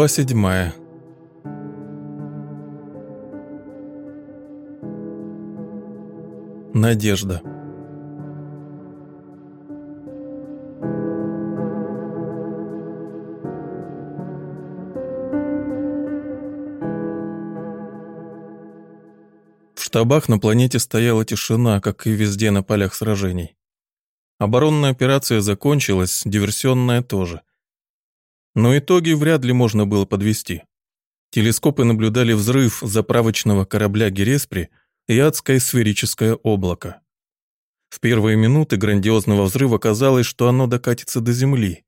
Глава седьмая. Надежда. В штабах на планете стояла тишина, как и везде на полях сражений. Оборонная операция закончилась, диверсионная тоже. Но итоги вряд ли можно было подвести. Телескопы наблюдали взрыв заправочного корабля Гереспри и адское сферическое облако. В первые минуты грандиозного взрыва казалось, что оно докатится до Земли.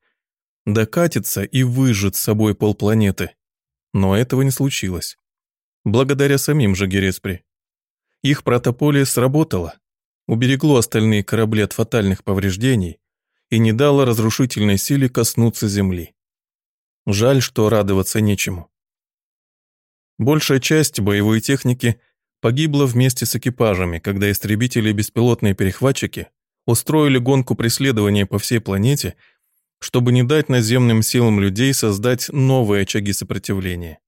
Докатится и выжжет с собой полпланеты. Но этого не случилось. Благодаря самим же Гереспри. Их протополе сработало, уберегло остальные корабли от фатальных повреждений и не дало разрушительной силе коснуться Земли. Жаль, что радоваться нечему. Большая часть боевой техники погибла вместе с экипажами, когда истребители и беспилотные перехватчики устроили гонку преследования по всей планете, чтобы не дать наземным силам людей создать новые очаги сопротивления.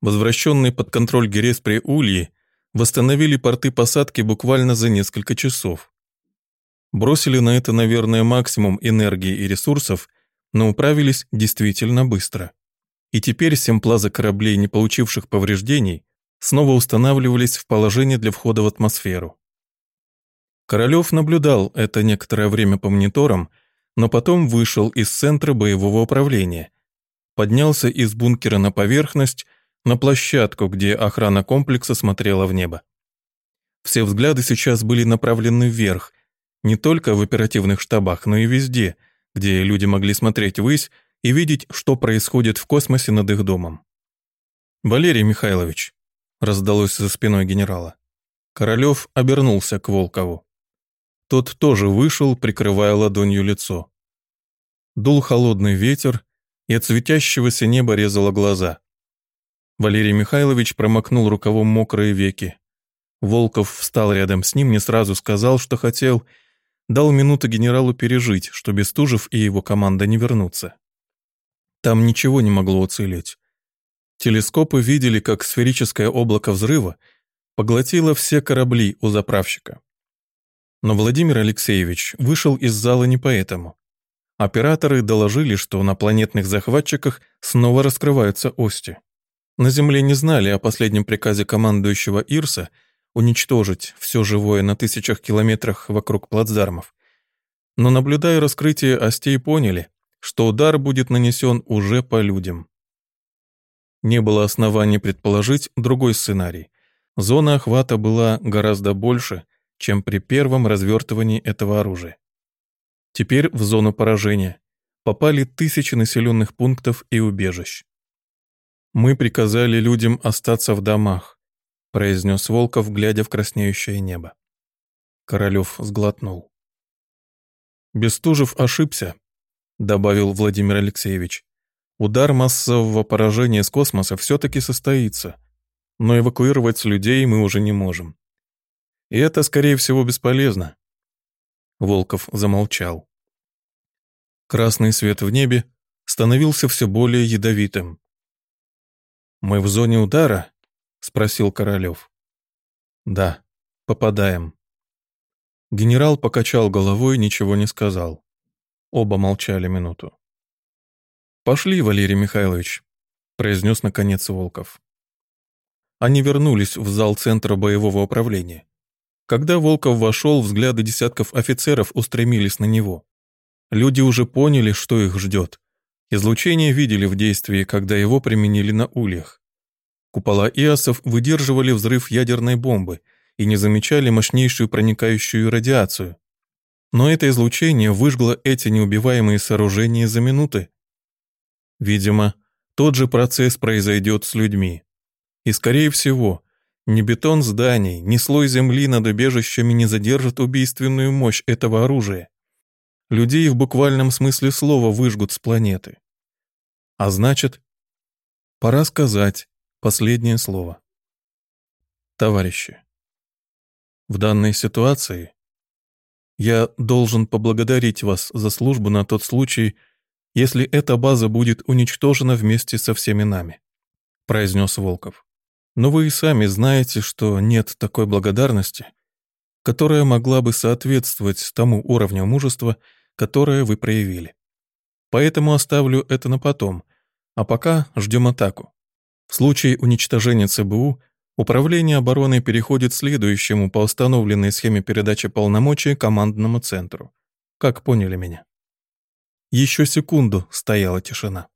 Возвращенные под контроль Гереспри Ульи восстановили порты посадки буквально за несколько часов. Бросили на это, наверное, максимум энергии и ресурсов – но управились действительно быстро. И теперь семь плаза кораблей, не получивших повреждений, снова устанавливались в положение для входа в атмосферу. Королёв наблюдал это некоторое время по мониторам, но потом вышел из центра боевого управления, поднялся из бункера на поверхность, на площадку, где охрана комплекса смотрела в небо. Все взгляды сейчас были направлены вверх, не только в оперативных штабах, но и везде – где люди могли смотреть ввысь и видеть, что происходит в космосе над их домом. «Валерий Михайлович», — раздалось за спиной генерала. Королёв обернулся к Волкову. Тот тоже вышел, прикрывая ладонью лицо. Дул холодный ветер, и от светящегося неба резало глаза. Валерий Михайлович промокнул рукавом мокрые веки. Волков встал рядом с ним, не сразу сказал, что хотел, дал минуту генералу пережить, что Бестужев и его команда не вернутся. Там ничего не могло уцелеть. Телескопы видели, как сферическое облако взрыва поглотило все корабли у заправщика. Но Владимир Алексеевич вышел из зала не поэтому. Операторы доложили, что на планетных захватчиках снова раскрываются ости. На Земле не знали о последнем приказе командующего Ирса – уничтожить все живое на тысячах километрах вокруг плацдармов. Но наблюдая раскрытие остей, поняли, что удар будет нанесен уже по людям. Не было оснований предположить другой сценарий. Зона охвата была гораздо больше, чем при первом развертывании этого оружия. Теперь в зону поражения попали тысячи населенных пунктов и убежищ. Мы приказали людям остаться в домах, произнес Волков, глядя в краснеющее небо. Королев сглотнул. «Бестужев ошибся», — добавил Владимир Алексеевич. «Удар массового поражения с космоса все-таки состоится, но эвакуировать людей мы уже не можем. И это, скорее всего, бесполезно». Волков замолчал. Красный свет в небе становился все более ядовитым. «Мы в зоне удара?» — спросил Королёв. «Да, попадаем». Генерал покачал головой, ничего не сказал. Оба молчали минуту. «Пошли, Валерий Михайлович», — произнес наконец Волков. Они вернулись в зал Центра боевого управления. Когда Волков вошел, взгляды десятков офицеров устремились на него. Люди уже поняли, что их ждет. Излучение видели в действии, когда его применили на ульях. Купола Иосов выдерживали взрыв ядерной бомбы и не замечали мощнейшую проникающую радиацию. Но это излучение выжгло эти неубиваемые сооружения за минуты. Видимо, тот же процесс произойдет с людьми. И, скорее всего, ни бетон зданий, ни слой земли над убежищами не задержат убийственную мощь этого оружия. Людей в буквальном смысле слова выжгут с планеты. А значит, пора сказать, Последнее слово. Товарищи, в данной ситуации я должен поблагодарить вас за службу на тот случай, если эта база будет уничтожена вместе со всеми нами», — произнес Волков. «Но вы и сами знаете, что нет такой благодарности, которая могла бы соответствовать тому уровню мужества, которое вы проявили. Поэтому оставлю это на потом, а пока ждем атаку. В случае уничтожения ЦБУ Управление обороны переходит следующему по установленной схеме передачи полномочий командному центру. Как поняли меня? Еще секунду стояла тишина.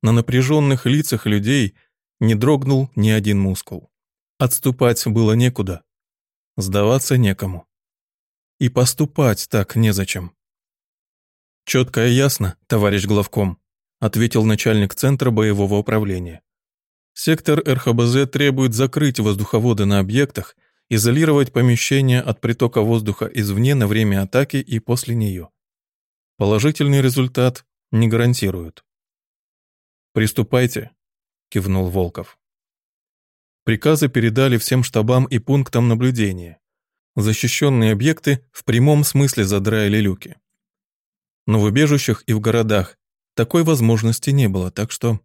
На напряженных лицах людей не дрогнул ни один мускул. Отступать было некуда, сдаваться некому. И поступать так незачем. «Четко и ясно, товарищ главком», ответил начальник Центра боевого управления. Сектор РХБЗ требует закрыть воздуховоды на объектах, изолировать помещение от притока воздуха извне на время атаки и после нее. Положительный результат не гарантируют. «Приступайте», — кивнул Волков. Приказы передали всем штабам и пунктам наблюдения. Защищенные объекты в прямом смысле задраили люки. Но в убежищах и в городах такой возможности не было, так что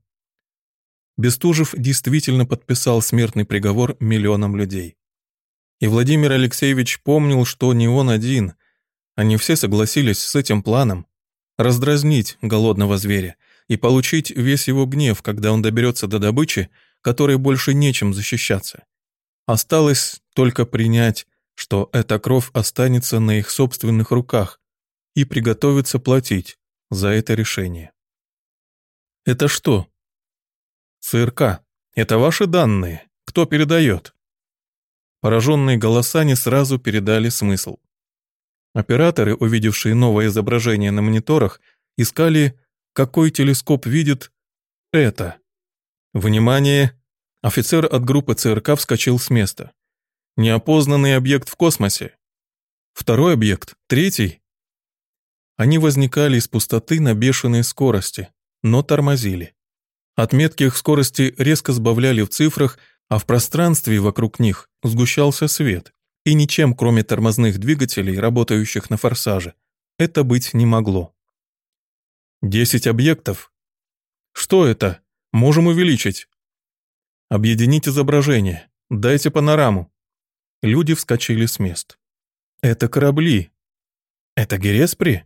Бестужев действительно подписал смертный приговор миллионам людей. И Владимир Алексеевич помнил, что не он один. Они все согласились с этим планом раздразнить голодного зверя и получить весь его гнев, когда он доберется до добычи, которой больше нечем защищаться. Осталось только принять, что эта кровь останется на их собственных руках и приготовиться платить за это решение. «Это что, ЦРК, это ваши данные? Кто передает?» Пораженные голоса не сразу передали смысл. Операторы, увидевшие новое изображение на мониторах, искали, какой телескоп видит это. Внимание! Офицер от группы ЦРК вскочил с места. Неопознанный объект в космосе. Второй объект, третий. Они возникали из пустоты на бешеной скорости, но тормозили. Отметки их скорости резко сбавляли в цифрах, а в пространстве вокруг них сгущался свет. И ничем, кроме тормозных двигателей, работающих на форсаже, это быть не могло. Десять объектов? Что это? Можем увеличить. Объединить изображение. Дайте панораму. Люди вскочили с мест. Это корабли. Это Гереспри?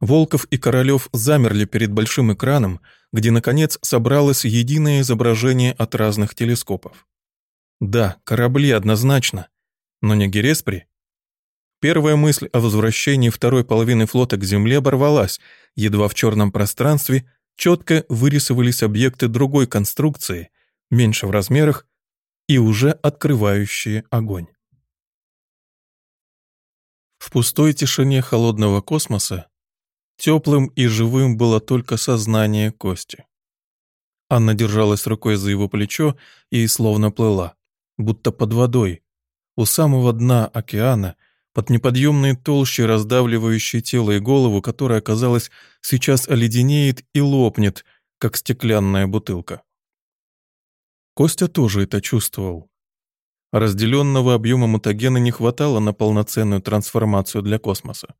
Волков и Королев замерли перед большим экраном, где, наконец, собралось единое изображение от разных телескопов. Да, корабли однозначно, но не Гереспри. Первая мысль о возвращении второй половины флота к Земле оборвалась, едва в черном пространстве четко вырисовались объекты другой конструкции, меньше в размерах и уже открывающие огонь. В пустой тишине холодного космоса Теплым и живым было только сознание Кости. Анна держалась рукой за его плечо и словно плыла, будто под водой, у самого дна океана, под неподъемной толщей, раздавливающей тело и голову, которая, казалось, сейчас оледенеет и лопнет, как стеклянная бутылка. Костя тоже это чувствовал. Разделенного объема мутагена не хватало на полноценную трансформацию для космоса.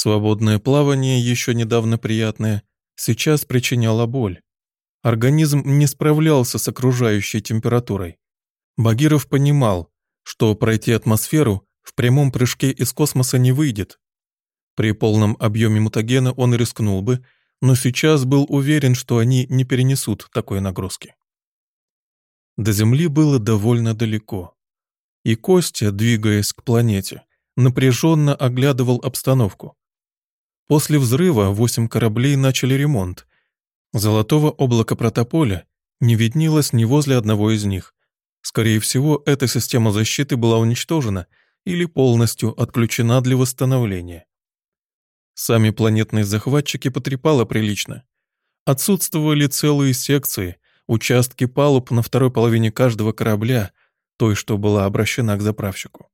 Свободное плавание, еще недавно приятное, сейчас причиняло боль. Организм не справлялся с окружающей температурой. Багиров понимал, что пройти атмосферу в прямом прыжке из космоса не выйдет. При полном объеме мутагена он рискнул бы, но сейчас был уверен, что они не перенесут такой нагрузки. До Земли было довольно далеко. И Костя, двигаясь к планете, напряженно оглядывал обстановку. После взрыва восемь кораблей начали ремонт. Золотого облака протополя не виднелось ни возле одного из них. Скорее всего, эта система защиты была уничтожена или полностью отключена для восстановления. Сами планетные захватчики потрепало прилично. Отсутствовали целые секции, участки палуб на второй половине каждого корабля, той, что была обращена к заправщику.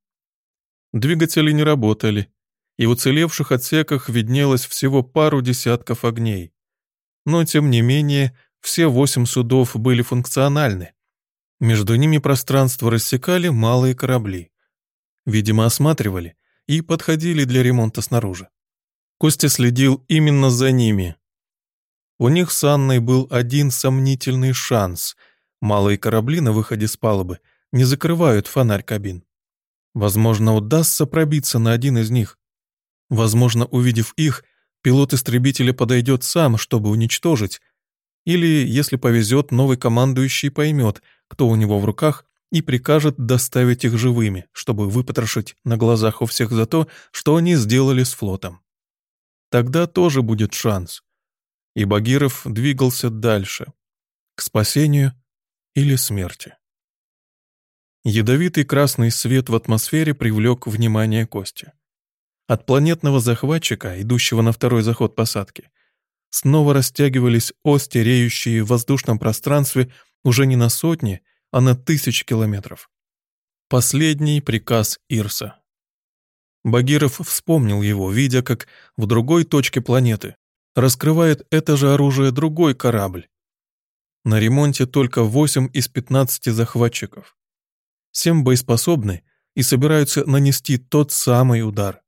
Двигатели не работали, и в уцелевших отсеках виднелось всего пару десятков огней. Но, тем не менее, все восемь судов были функциональны. Между ними пространство рассекали малые корабли. Видимо, осматривали и подходили для ремонта снаружи. Костя следил именно за ними. У них с Анной был один сомнительный шанс. Малые корабли на выходе с палубы не закрывают фонарь кабин. Возможно, удастся пробиться на один из них. Возможно, увидев их, пилот истребителя подойдет сам, чтобы уничтожить. Или, если повезет, новый командующий поймет, кто у него в руках, и прикажет доставить их живыми, чтобы выпотрошить на глазах у всех за то, что они сделали с флотом. Тогда тоже будет шанс. И Багиров двигался дальше, к спасению или смерти. Ядовитый красный свет в атмосфере привлек внимание Кости. От планетного захватчика, идущего на второй заход посадки, снова растягивались ости, реющие в воздушном пространстве уже не на сотни, а на тысячи километров. Последний приказ Ирса. Багиров вспомнил его, видя, как в другой точке планеты раскрывает это же оружие другой корабль. На ремонте только 8 из 15 захватчиков. Всем боеспособны и собираются нанести тот самый удар.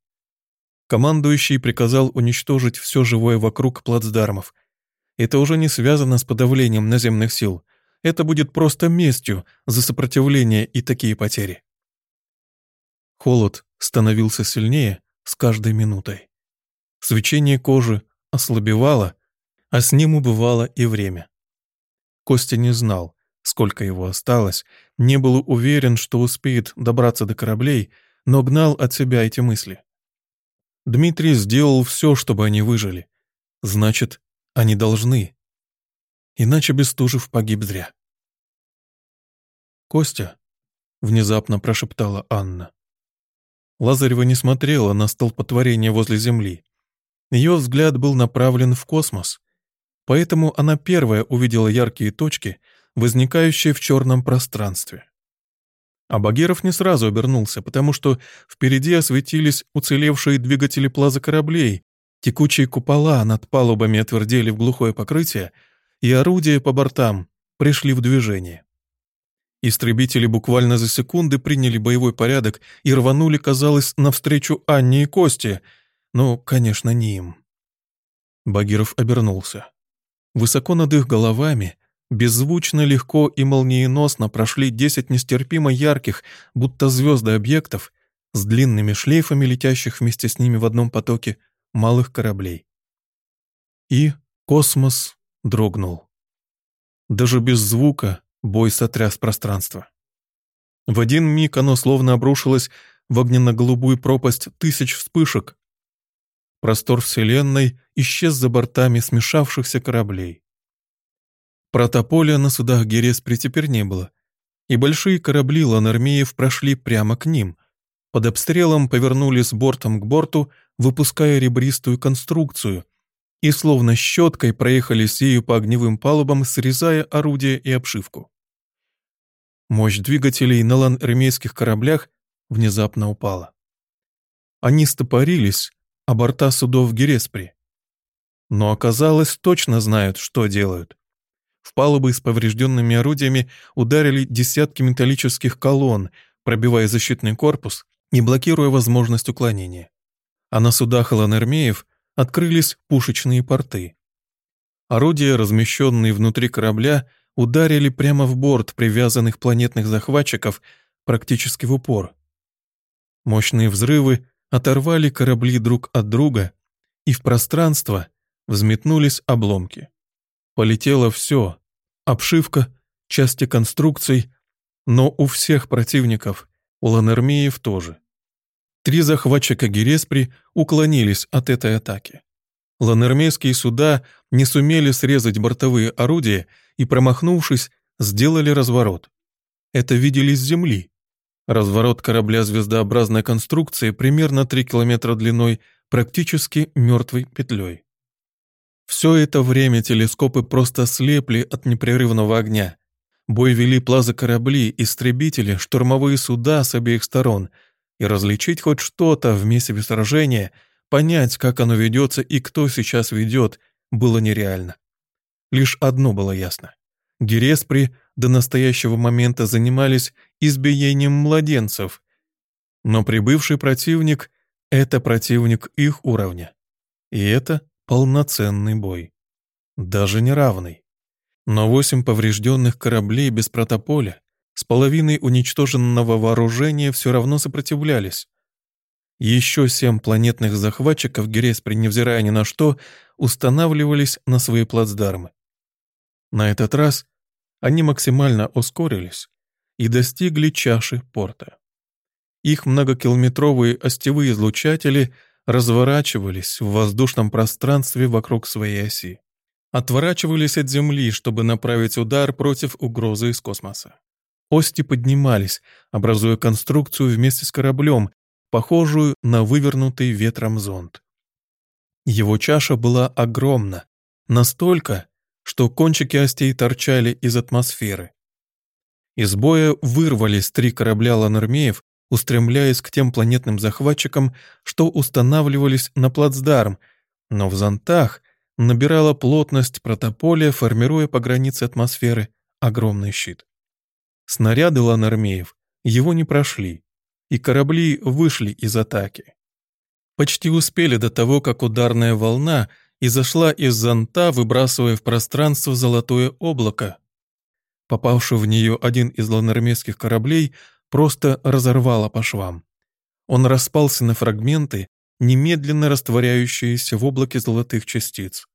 Командующий приказал уничтожить все живое вокруг плацдармов. Это уже не связано с подавлением наземных сил. Это будет просто местью за сопротивление и такие потери. Холод становился сильнее с каждой минутой. Свечение кожи ослабевало, а с ним убывало и время. Костя не знал, сколько его осталось, не был уверен, что успеет добраться до кораблей, но гнал от себя эти мысли. Дмитрий сделал все, чтобы они выжили. Значит, они должны. Иначе Бестужев погиб зря. «Костя», — внезапно прошептала Анна. Лазарева не смотрела на столпотворение возле Земли. Ее взгляд был направлен в космос, поэтому она первая увидела яркие точки — возникающее в черном пространстве. А Багиров не сразу обернулся, потому что впереди осветились уцелевшие двигатели плаза кораблей, текучие купола над палубами отвердели в глухое покрытие, и орудия по бортам пришли в движение. Истребители буквально за секунды приняли боевой порядок и рванули, казалось, навстречу Анне и Косте, но, конечно, не им. Багиров обернулся. Высоко над их головами Беззвучно, легко и молниеносно прошли десять нестерпимо ярких, будто звезды объектов, с длинными шлейфами летящих вместе с ними в одном потоке малых кораблей. И космос дрогнул. Даже без звука бой сотряс пространство. В один миг оно словно обрушилось в огненно-голубую пропасть тысяч вспышек. Простор Вселенной исчез за бортами смешавшихся кораблей. Протополя на судах Гереспри теперь не было, и большие корабли ланармеев прошли прямо к ним. Под обстрелом повернули с бортом к борту, выпуская ребристую конструкцию, и словно щеткой проехали ею по огневым палубам, срезая орудия и обшивку. Мощь двигателей на ланармейских кораблях внезапно упала. Они стопорились, а борта судов Гереспри. Но оказалось, точно знают, что делают. В палубы с поврежденными орудиями ударили десятки металлических колонн, пробивая защитный корпус и блокируя возможность уклонения. А на судах Ланермеев открылись пушечные порты. Орудия, размещенные внутри корабля, ударили прямо в борт привязанных планетных захватчиков практически в упор. Мощные взрывы оторвали корабли друг от друга, и в пространство взметнулись обломки. Полетело все. Обшивка, части конструкций, но у всех противников, у Ланермеев тоже. Три захватчика Гереспри уклонились от этой атаки. Ланермейские суда не сумели срезать бортовые орудия и, промахнувшись, сделали разворот. Это видели с земли. Разворот корабля звездообразной конструкции примерно 3 километра длиной, практически мертвой петлей. Все это время телескопы просто слепли от непрерывного огня. Бой вели плаза-корабли, истребители, штурмовые суда с обеих сторон. И различить хоть что-то в месиве сражения, понять, как оно ведется и кто сейчас ведет, было нереально. Лишь одно было ясно. Гереспри до настоящего момента занимались избиением младенцев. Но прибывший противник — это противник их уровня. И это полноценный бой. Даже неравный. Но восемь поврежденных кораблей без протополя с половиной уничтоженного вооружения все равно сопротивлялись. Еще семь планетных захватчиков Гереспри, невзирая ни на что, устанавливались на свои плацдармы. На этот раз они максимально ускорились и достигли чаши порта. Их многокилометровые остевые излучатели разворачивались в воздушном пространстве вокруг своей оси. Отворачивались от Земли, чтобы направить удар против угрозы из космоса. Ости поднимались, образуя конструкцию вместе с кораблем, похожую на вывернутый ветром зонт. Его чаша была огромна, настолько, что кончики остей торчали из атмосферы. Из боя вырвались три корабля ланермеев, устремляясь к тем планетным захватчикам, что устанавливались на плацдарм, но в зонтах набирала плотность протополя, формируя по границе атмосферы огромный щит. Снаряды ланармеев его не прошли, и корабли вышли из атаки. Почти успели до того, как ударная волна изошла из зонта, выбрасывая в пространство золотое облако. Попавший в нее один из ланармейских кораблей просто разорвало по швам. Он распался на фрагменты, немедленно растворяющиеся в облаке золотых частиц.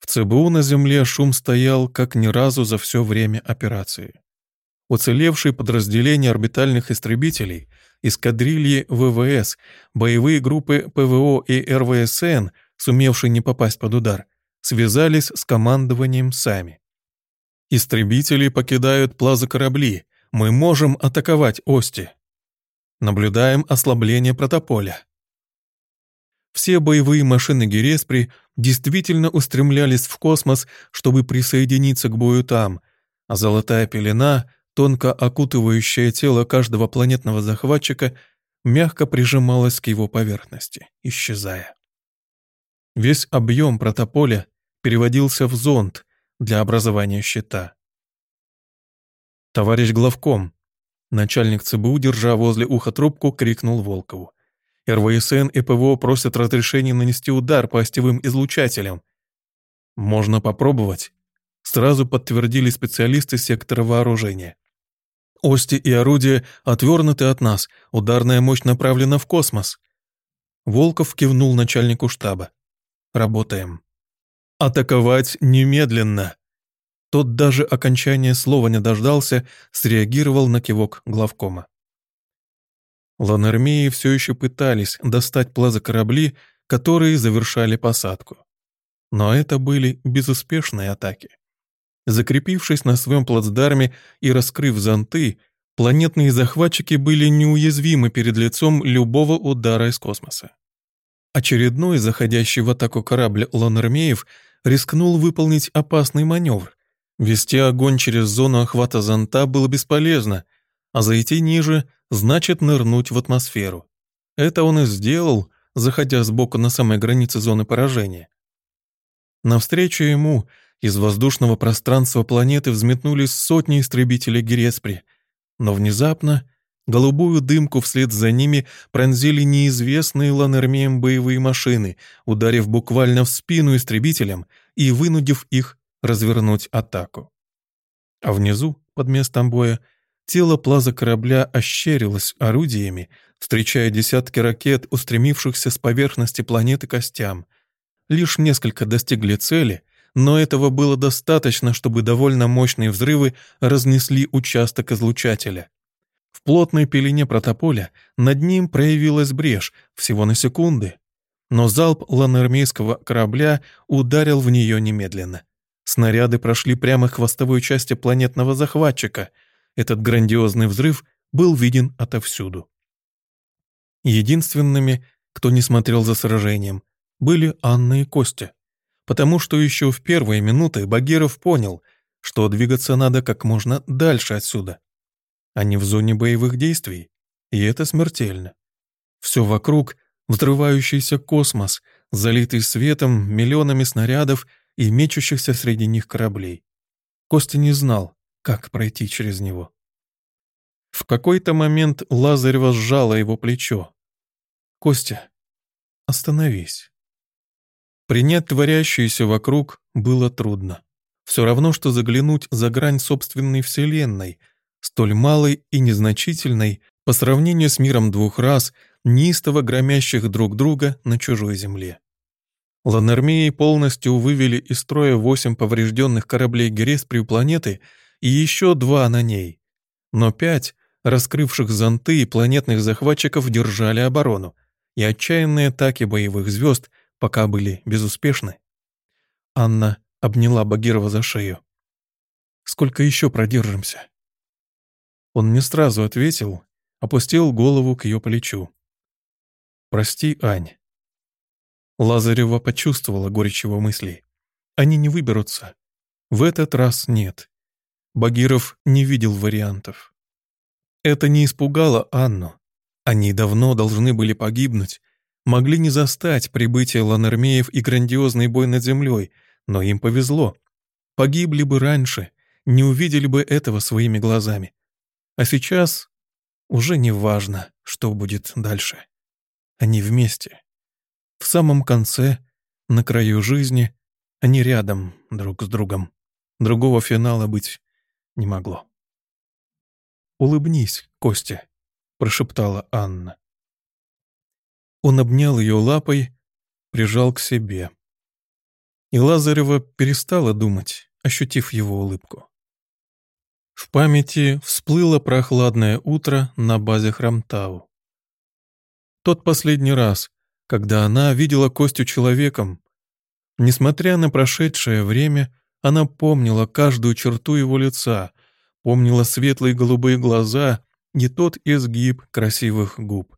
В ЦБУ на Земле шум стоял как ни разу за все время операции уцелевшие подразделения орбитальных истребителей, эскадрильи ВВС, боевые группы ПВО и РВСН, сумевшие не попасть под удар, связались с командованием сами. Истребители покидают плаза корабли. Мы можем атаковать Ости. Наблюдаем ослабление протополя. Все боевые машины Гереспри действительно устремлялись в космос, чтобы присоединиться к бою там, а золотая пелена тонко окутывающее тело каждого планетного захватчика, мягко прижималось к его поверхности, исчезая. Весь объем протополя переводился в зонд для образования щита. «Товарищ главком!» Начальник ЦБУ, держа возле уха трубку, крикнул Волкову. РВСН и ПВО просят разрешения нанести удар по остевым излучателям. «Можно попробовать», — сразу подтвердили специалисты сектора вооружения. Ости и орудия отвернуты от нас, ударная мощь направлена в космос. Волков кивнул начальнику штаба. Работаем. Атаковать немедленно. Тот даже окончания слова не дождался, среагировал на кивок главкома. Ланермеи все еще пытались достать плазокорабли, которые завершали посадку. Но это были безуспешные атаки. Закрепившись на своем плацдарме и раскрыв зонты, планетные захватчики были неуязвимы перед лицом любого удара из космоса. Очередной заходящий в атаку корабль Лонермеев рискнул выполнить опасный маневр. Вести огонь через зону охвата зонта было бесполезно, а зайти ниже значит нырнуть в атмосферу. Это он и сделал, заходя сбоку на самой границе зоны поражения. Навстречу ему из воздушного пространства планеты взметнулись сотни истребителей Гереспри, но внезапно голубую дымку вслед за ними пронзили неизвестные ланермеем боевые машины, ударив буквально в спину истребителям и вынудив их развернуть атаку. А внизу, под местом боя, тело плаза корабля ощерилось орудиями, встречая десятки ракет, устремившихся с поверхности планеты костям. Лишь несколько достигли цели — но этого было достаточно, чтобы довольно мощные взрывы разнесли участок излучателя. В плотной пелене протополя над ним проявилась брешь всего на секунды, но залп ланермейского корабля ударил в нее немедленно. Снаряды прошли прямо к хвостовой части планетного захватчика. Этот грандиозный взрыв был виден отовсюду. Единственными, кто не смотрел за сражением, были Анна и Костя потому что еще в первые минуты Багиров понял, что двигаться надо как можно дальше отсюда. Они в зоне боевых действий, и это смертельно. Все вокруг — взрывающийся космос, залитый светом миллионами снарядов и мечущихся среди них кораблей. Костя не знал, как пройти через него. В какой-то момент Лазарева сжала его плечо. «Костя, остановись». Принять творящееся вокруг было трудно. Все равно, что заглянуть за грань собственной вселенной, столь малой и незначительной по сравнению с миром двух рас, неистово громящих друг друга на чужой земле. Ланермеи полностью вывели из строя восемь поврежденных кораблей Гересприю планеты и еще два на ней. Но пять, раскрывших зонты и планетных захватчиков, держали оборону, и отчаянные атаки боевых звезд пока были безуспешны. Анна обняла Багирова за шею. «Сколько еще продержимся?» Он не сразу ответил, опустил голову к ее плечу. «Прости, Ань». Лазарева почувствовала горечь его мыслей. «Они не выберутся. В этот раз нет. Багиров не видел вариантов. Это не испугало Анну. Они давно должны были погибнуть, могли не застать прибытие ланермеев и грандиозный бой над землей, но им повезло. Погибли бы раньше, не увидели бы этого своими глазами. А сейчас уже не важно, что будет дальше. Они вместе. В самом конце, на краю жизни, они рядом друг с другом. Другого финала быть не могло. «Улыбнись, Костя», — прошептала Анна. Он обнял ее лапой, прижал к себе. И Лазарева перестала думать, ощутив его улыбку. В памяти всплыло прохладное утро на базе Храмтау. Тот последний раз, когда она видела Костю человеком. Несмотря на прошедшее время, она помнила каждую черту его лица, помнила светлые голубые глаза и тот изгиб красивых губ.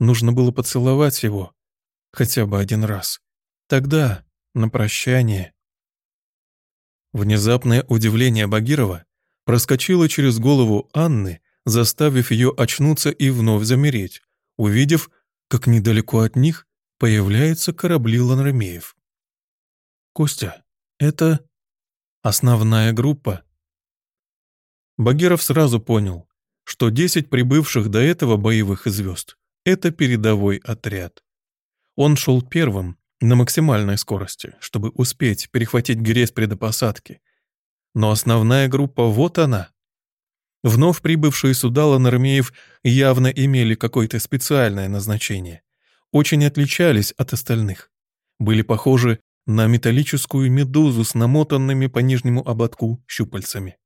Нужно было поцеловать его хотя бы один раз. Тогда, на прощание. Внезапное удивление Багирова проскочило через голову Анны, заставив ее очнуться и вновь замереть, увидев, как недалеко от них появляются корабли Ланрамеев. «Костя, это основная группа». Багиров сразу понял, что десять прибывших до этого боевых звезд это передовой отряд. Он шел первым, на максимальной скорости, чтобы успеть перехватить Герес до посадки. Но основная группа вот она. Вновь прибывшие сюда ланармеев явно имели какое-то специальное назначение. Очень отличались от остальных. Были похожи на металлическую медузу с намотанными по нижнему ободку щупальцами.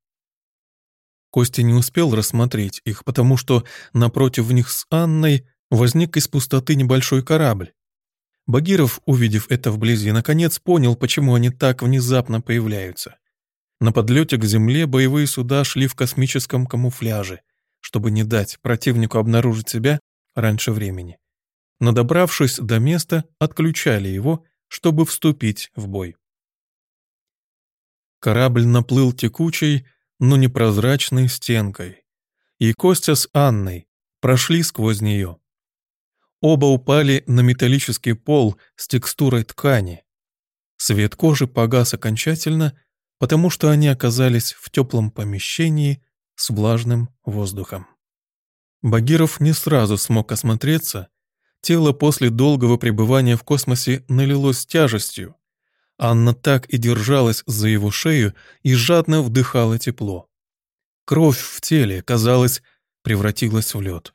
Костя не успел рассмотреть их, потому что напротив них с Анной возник из пустоты небольшой корабль. Багиров, увидев это вблизи, наконец понял, почему они так внезапно появляются. На подлете к Земле боевые суда шли в космическом камуфляже, чтобы не дать противнику обнаружить себя раньше времени. Но добравшись до места, отключали его, чтобы вступить в бой. Корабль наплыл текучей, но непрозрачной стенкой, и Костя с Анной прошли сквозь нее. Оба упали на металлический пол с текстурой ткани. Свет кожи погас окончательно, потому что они оказались в теплом помещении с влажным воздухом. Багиров не сразу смог осмотреться, тело после долгого пребывания в космосе налилось тяжестью. Анна так и держалась за его шею и жадно вдыхала тепло. Кровь в теле, казалось, превратилась в лед.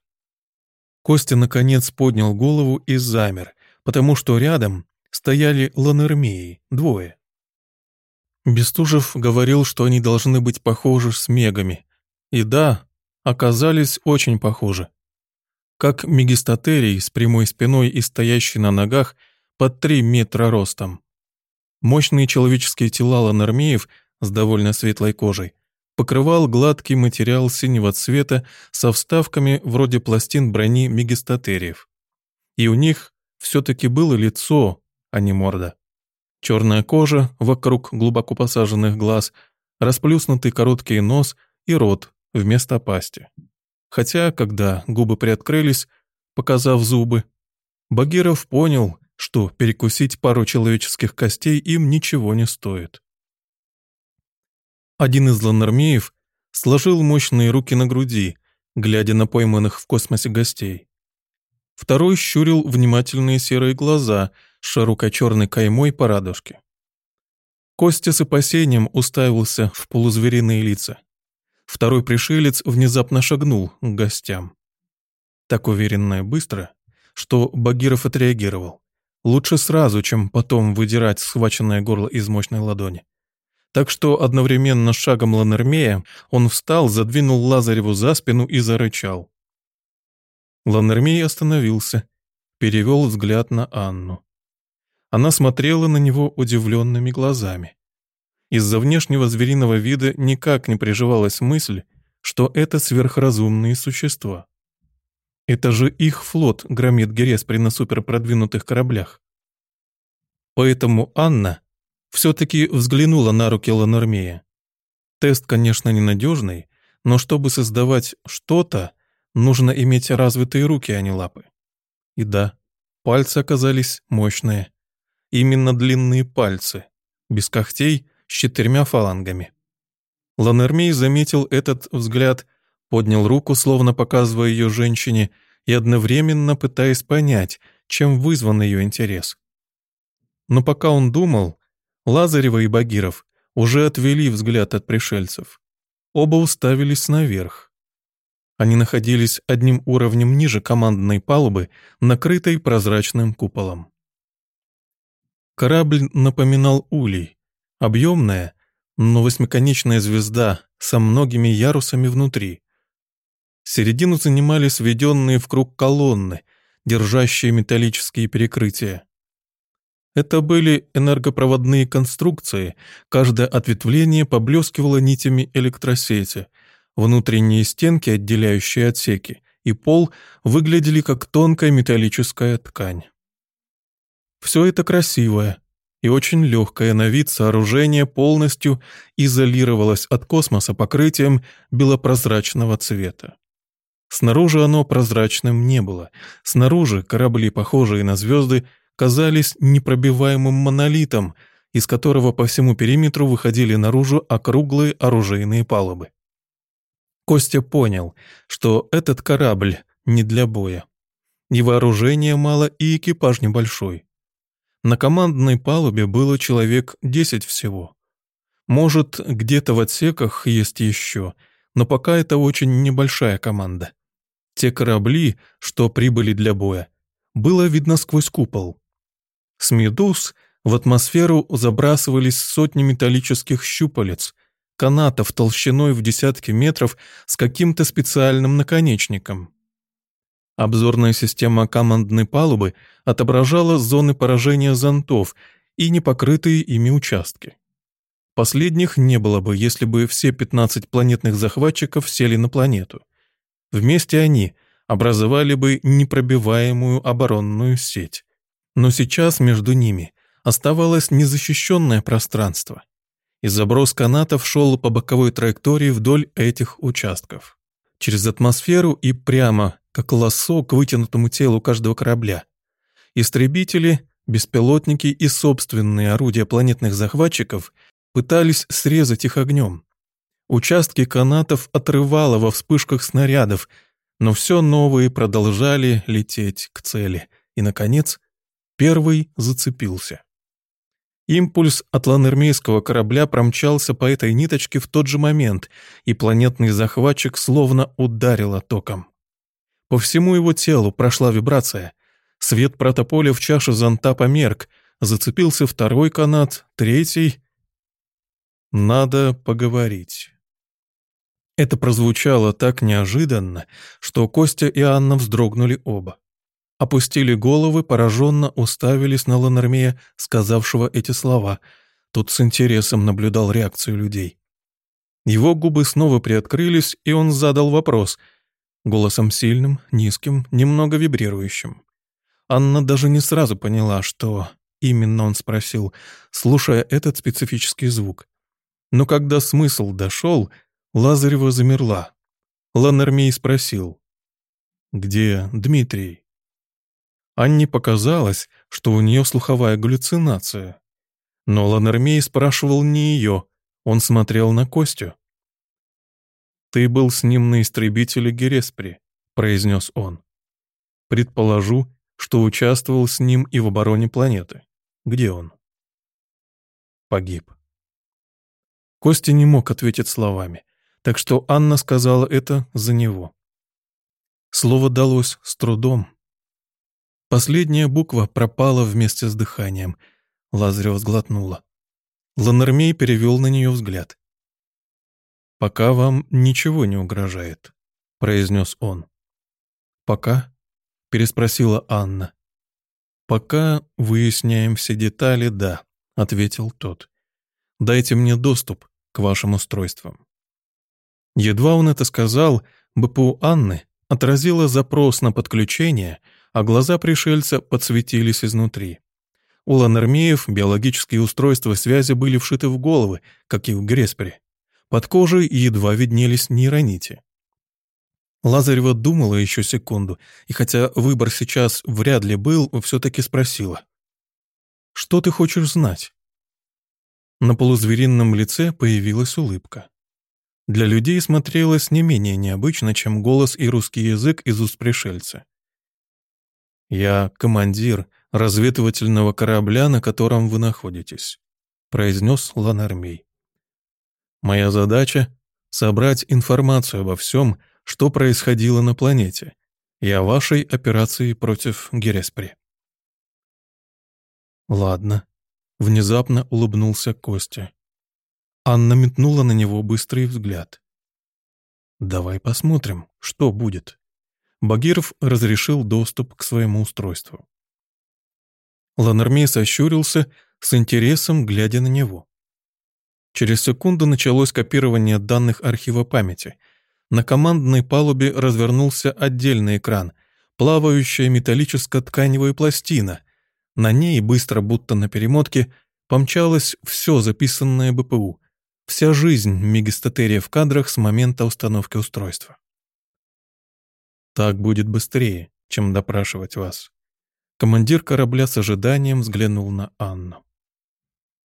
Костя наконец поднял голову и замер, потому что рядом стояли ланермеи, двое. Бестужев говорил, что они должны быть похожи с мегами. И да, оказались очень похожи. Как мегистатерий с прямой спиной и стоящий на ногах под три метра ростом. Мощные человеческие тела ланермеев с довольно светлой кожей покрывал гладкий материал синего цвета со вставками вроде пластин брони мегистатериев. И у них все-таки было лицо, а не морда. Черная кожа вокруг глубоко посаженных глаз, расплюснутый короткий нос и рот вместо пасти. Хотя, когда губы приоткрылись, показав зубы, Багиров понял, что перекусить пару человеческих костей им ничего не стоит. Один из ланармеев сложил мощные руки на груди, глядя на пойманных в космосе гостей. Второй щурил внимательные серые глаза, с широкой черной каймой по радужке. Костя с опасением уставился в полузвериные лица. Второй пришелец внезапно шагнул к гостям. Так уверенно и быстро, что Багиров отреагировал. Лучше сразу, чем потом выдирать схваченное горло из мощной ладони. Так что одновременно с шагом Ланермея он встал, задвинул Лазареву за спину и зарычал. Ланермей остановился, перевел взгляд на Анну. Она смотрела на него удивленными глазами. Из-за внешнего звериного вида никак не приживалась мысль, что это сверхразумные существа. Это же их флот громит Гереспри на суперпродвинутых кораблях. Поэтому Анна все-таки взглянула на руки Ланормея. Тест, конечно, ненадежный, но чтобы создавать что-то, нужно иметь развитые руки, а не лапы. И да, пальцы оказались мощные. Именно длинные пальцы, без когтей, с четырьмя фалангами. Ланермей заметил этот взгляд, поднял руку, словно показывая ее женщине, и одновременно пытаясь понять, чем вызван ее интерес. Но пока он думал, Лазарева и Багиров уже отвели взгляд от пришельцев. Оба уставились наверх. Они находились одним уровнем ниже командной палубы, накрытой прозрачным куполом. Корабль напоминал улей, объемная, но восьмиконечная звезда со многими ярусами внутри. Середину занимали сведенные в круг колонны, держащие металлические перекрытия. Это были энергопроводные конструкции, каждое ответвление поблескивало нитями электросети, внутренние стенки, отделяющие отсеки, и пол выглядели как тонкая металлическая ткань. Все это красивое и очень легкое на вид сооружение полностью изолировалось от космоса покрытием белопрозрачного цвета. Снаружи оно прозрачным не было. Снаружи корабли, похожие на звезды, казались непробиваемым монолитом, из которого по всему периметру выходили наружу округлые оружейные палубы. Костя понял, что этот корабль не для боя. И вооружения мало, и экипаж небольшой. На командной палубе было человек 10 всего. Может, где-то в отсеках есть еще, но пока это очень небольшая команда. Те корабли, что прибыли для боя, было видно сквозь купол. С медуз в атмосферу забрасывались сотни металлических щупалец, канатов толщиной в десятки метров с каким-то специальным наконечником. Обзорная система командной палубы отображала зоны поражения зонтов и непокрытые ими участки. Последних не было бы, если бы все 15 планетных захватчиков сели на планету. Вместе они образовали бы непробиваемую оборонную сеть. Но сейчас между ними оставалось незащищенное пространство, и заброс канатов шел по боковой траектории вдоль этих участков. Через атмосферу и прямо как лассо к вытянутому телу каждого корабля. Истребители, беспилотники и собственные орудия планетных захватчиков пытались срезать их огнем. Участки канатов отрывало во вспышках снарядов, но все новые продолжали лететь к цели. И, наконец, первый зацепился. Импульс от ланермейского корабля промчался по этой ниточке в тот же момент, и планетный захватчик словно ударило током. По всему его телу прошла вибрация. Свет протополя в чаше зонта померк, зацепился второй канат, третий. Надо поговорить. Это прозвучало так неожиданно, что Костя и Анна вздрогнули оба. Опустили головы, пораженно уставились на Ланармея, сказавшего эти слова. Тут с интересом наблюдал реакцию людей. Его губы снова приоткрылись, и он задал вопрос — Голосом сильным, низким, немного вибрирующим. Анна даже не сразу поняла, что именно он спросил, слушая этот специфический звук. Но когда смысл дошел, Лазарева замерла. Ланермей спросил, «Где Дмитрий?» Анне показалось, что у нее слуховая галлюцинация. Но Ланермей спрашивал не ее, он смотрел на Костю. «Ты был с ним на истребителе Гереспри», — произнес он. «Предположу, что участвовал с ним и в обороне планеты. Где он? Погиб. Костя не мог ответить словами, так что Анна сказала это за него. Слово далось с трудом. Последняя буква пропала вместе с дыханием. Лазарева сглотнула. Ланермей перевел на нее взгляд. «Пока вам ничего не угрожает», — произнес он. «Пока?» — переспросила Анна. «Пока выясняем все детали, да», — ответил тот. «Дайте мне доступ к вашим устройствам». Едва он это сказал, БПУ Анны отразила запрос на подключение, а глаза пришельца подсветились изнутри. У ланермеев биологические устройства связи были вшиты в головы, как и у Греспери. Под кожей едва виднелись нейронити. Лазарева думала еще секунду, и хотя выбор сейчас вряд ли был, все-таки спросила. «Что ты хочешь знать?» На полузверинном лице появилась улыбка. Для людей смотрелось не менее необычно, чем голос и русский язык из уст пришельца. «Я командир разведывательного корабля, на котором вы находитесь», произнес Ланармей. «Моя задача — собрать информацию обо всем, что происходило на планете, и о вашей операции против Гереспри». «Ладно», — внезапно улыбнулся Костя. Анна метнула на него быстрый взгляд. «Давай посмотрим, что будет». Багиров разрешил доступ к своему устройству. Ланармей сощурился, с интересом глядя на него. Через секунду началось копирование данных архива памяти. На командной палубе развернулся отдельный экран, плавающая металлическо-тканевая пластина. На ней, быстро будто на перемотке, помчалось все записанное БПУ, Вся жизнь мегастатерия в кадрах с момента установки устройства. Так будет быстрее, чем допрашивать вас. Командир корабля с ожиданием взглянул на Анну.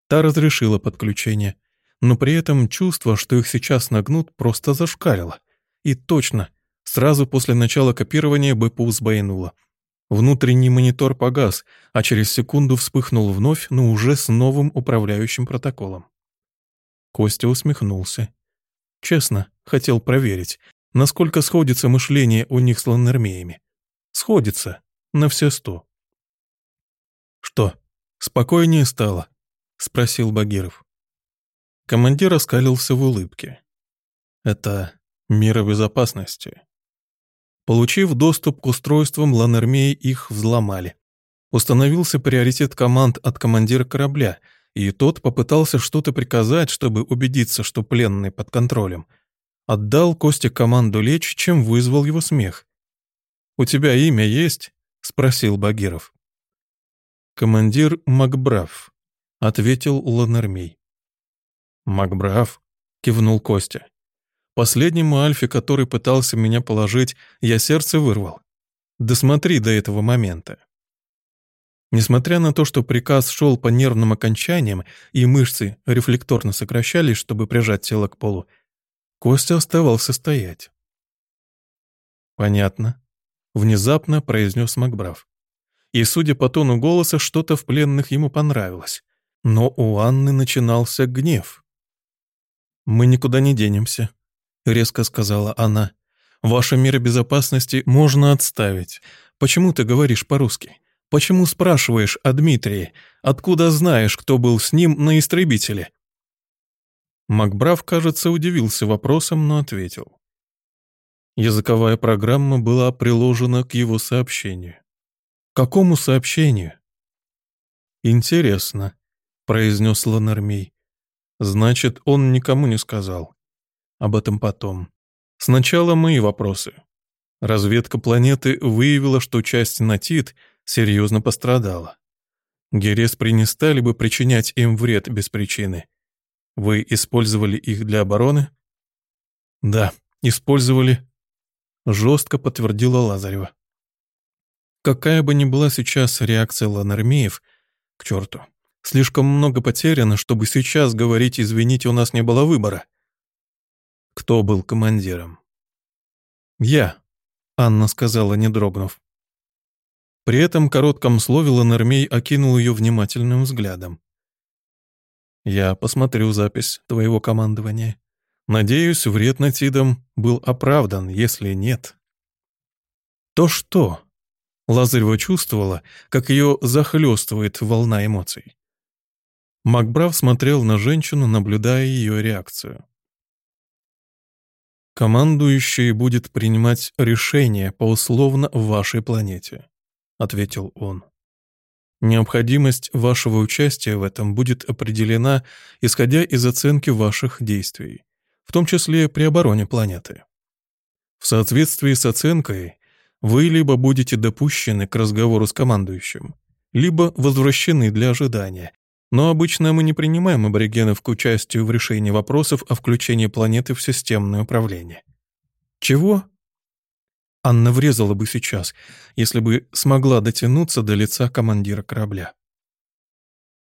Та разрешила подключение, но при этом чувство, что их сейчас нагнут, просто зашкалило. И точно, сразу после начала копирования БПУ сбоянуло. Внутренний монитор погас, а через секунду вспыхнул вновь, но уже с новым управляющим протоколом. Костя усмехнулся. Честно, хотел проверить, насколько сходится мышление у них с ланермеями. Сходится. На все сто. «Что, спокойнее стало?» — спросил Багиров. Командир оскалился в улыбке. «Это мера безопасности». Получив доступ к устройствам, ланермеи их взломали. Установился приоритет команд от командира корабля — и тот попытался что-то приказать, чтобы убедиться, что пленный под контролем. Отдал Косте команду лечь, чем вызвал его смех. «У тебя имя есть?» — спросил Багиров. «Командир Макбрав», — ответил Ланармей. «Макбрав?» — кивнул Костя. «Последнему Альфе, который пытался меня положить, я сердце вырвал. Досмотри до этого момента». Несмотря на то, что приказ шел по нервным окончаниям, и мышцы рефлекторно сокращались, чтобы прижать тело к полу, Костя оставался стоять. «Понятно», — внезапно произнес Макбрав. И, судя по тону голоса, что-то в пленных ему понравилось. Но у Анны начинался гнев. «Мы никуда не денемся», — резко сказала она. «Ваши меры безопасности можно отставить. Почему ты говоришь по-русски? Почему спрашиваешь о Дмитрии? Откуда знаешь, кто был с ним на истребителе?» Макбрав, кажется, удивился вопросом, но ответил. Языковая программа была приложена к его сообщению. «Какому сообщению?» «Интересно», — произнес Ланармей. «Значит, он никому не сказал. Об этом потом. Сначала мои вопросы. Разведка планеты выявила, что часть Натит — серьезно пострадала. Герес не стали бы причинять им вред без причины. Вы использовали их для обороны? Да, использовали. Жестко подтвердила Лазарева. Какая бы ни была сейчас реакция ланармеев, к черту, слишком много потеряно, чтобы сейчас говорить «извините, у нас не было выбора». Кто был командиром? «Я», — Анна сказала, не дрогнув. При этом коротком слове Ланермей окинул ее внимательным взглядом. «Я посмотрю запись твоего командования. Надеюсь, вред Натидам был оправдан, если нет». «То что?» Лазарева чувствовала, как ее захлестывает волна эмоций. Макбрав смотрел на женщину, наблюдая ее реакцию. «Командующий будет принимать решения по условно вашей планете», — ответил он. «Необходимость вашего участия в этом будет определена, исходя из оценки ваших действий, в том числе при обороне планеты. В соответствии с оценкой вы либо будете допущены к разговору с командующим, либо возвращены для ожидания, но обычно мы не принимаем аборигенов к участию в решении вопросов о включении планеты в системное управление. Чего? Анна врезала бы сейчас, если бы смогла дотянуться до лица командира корабля.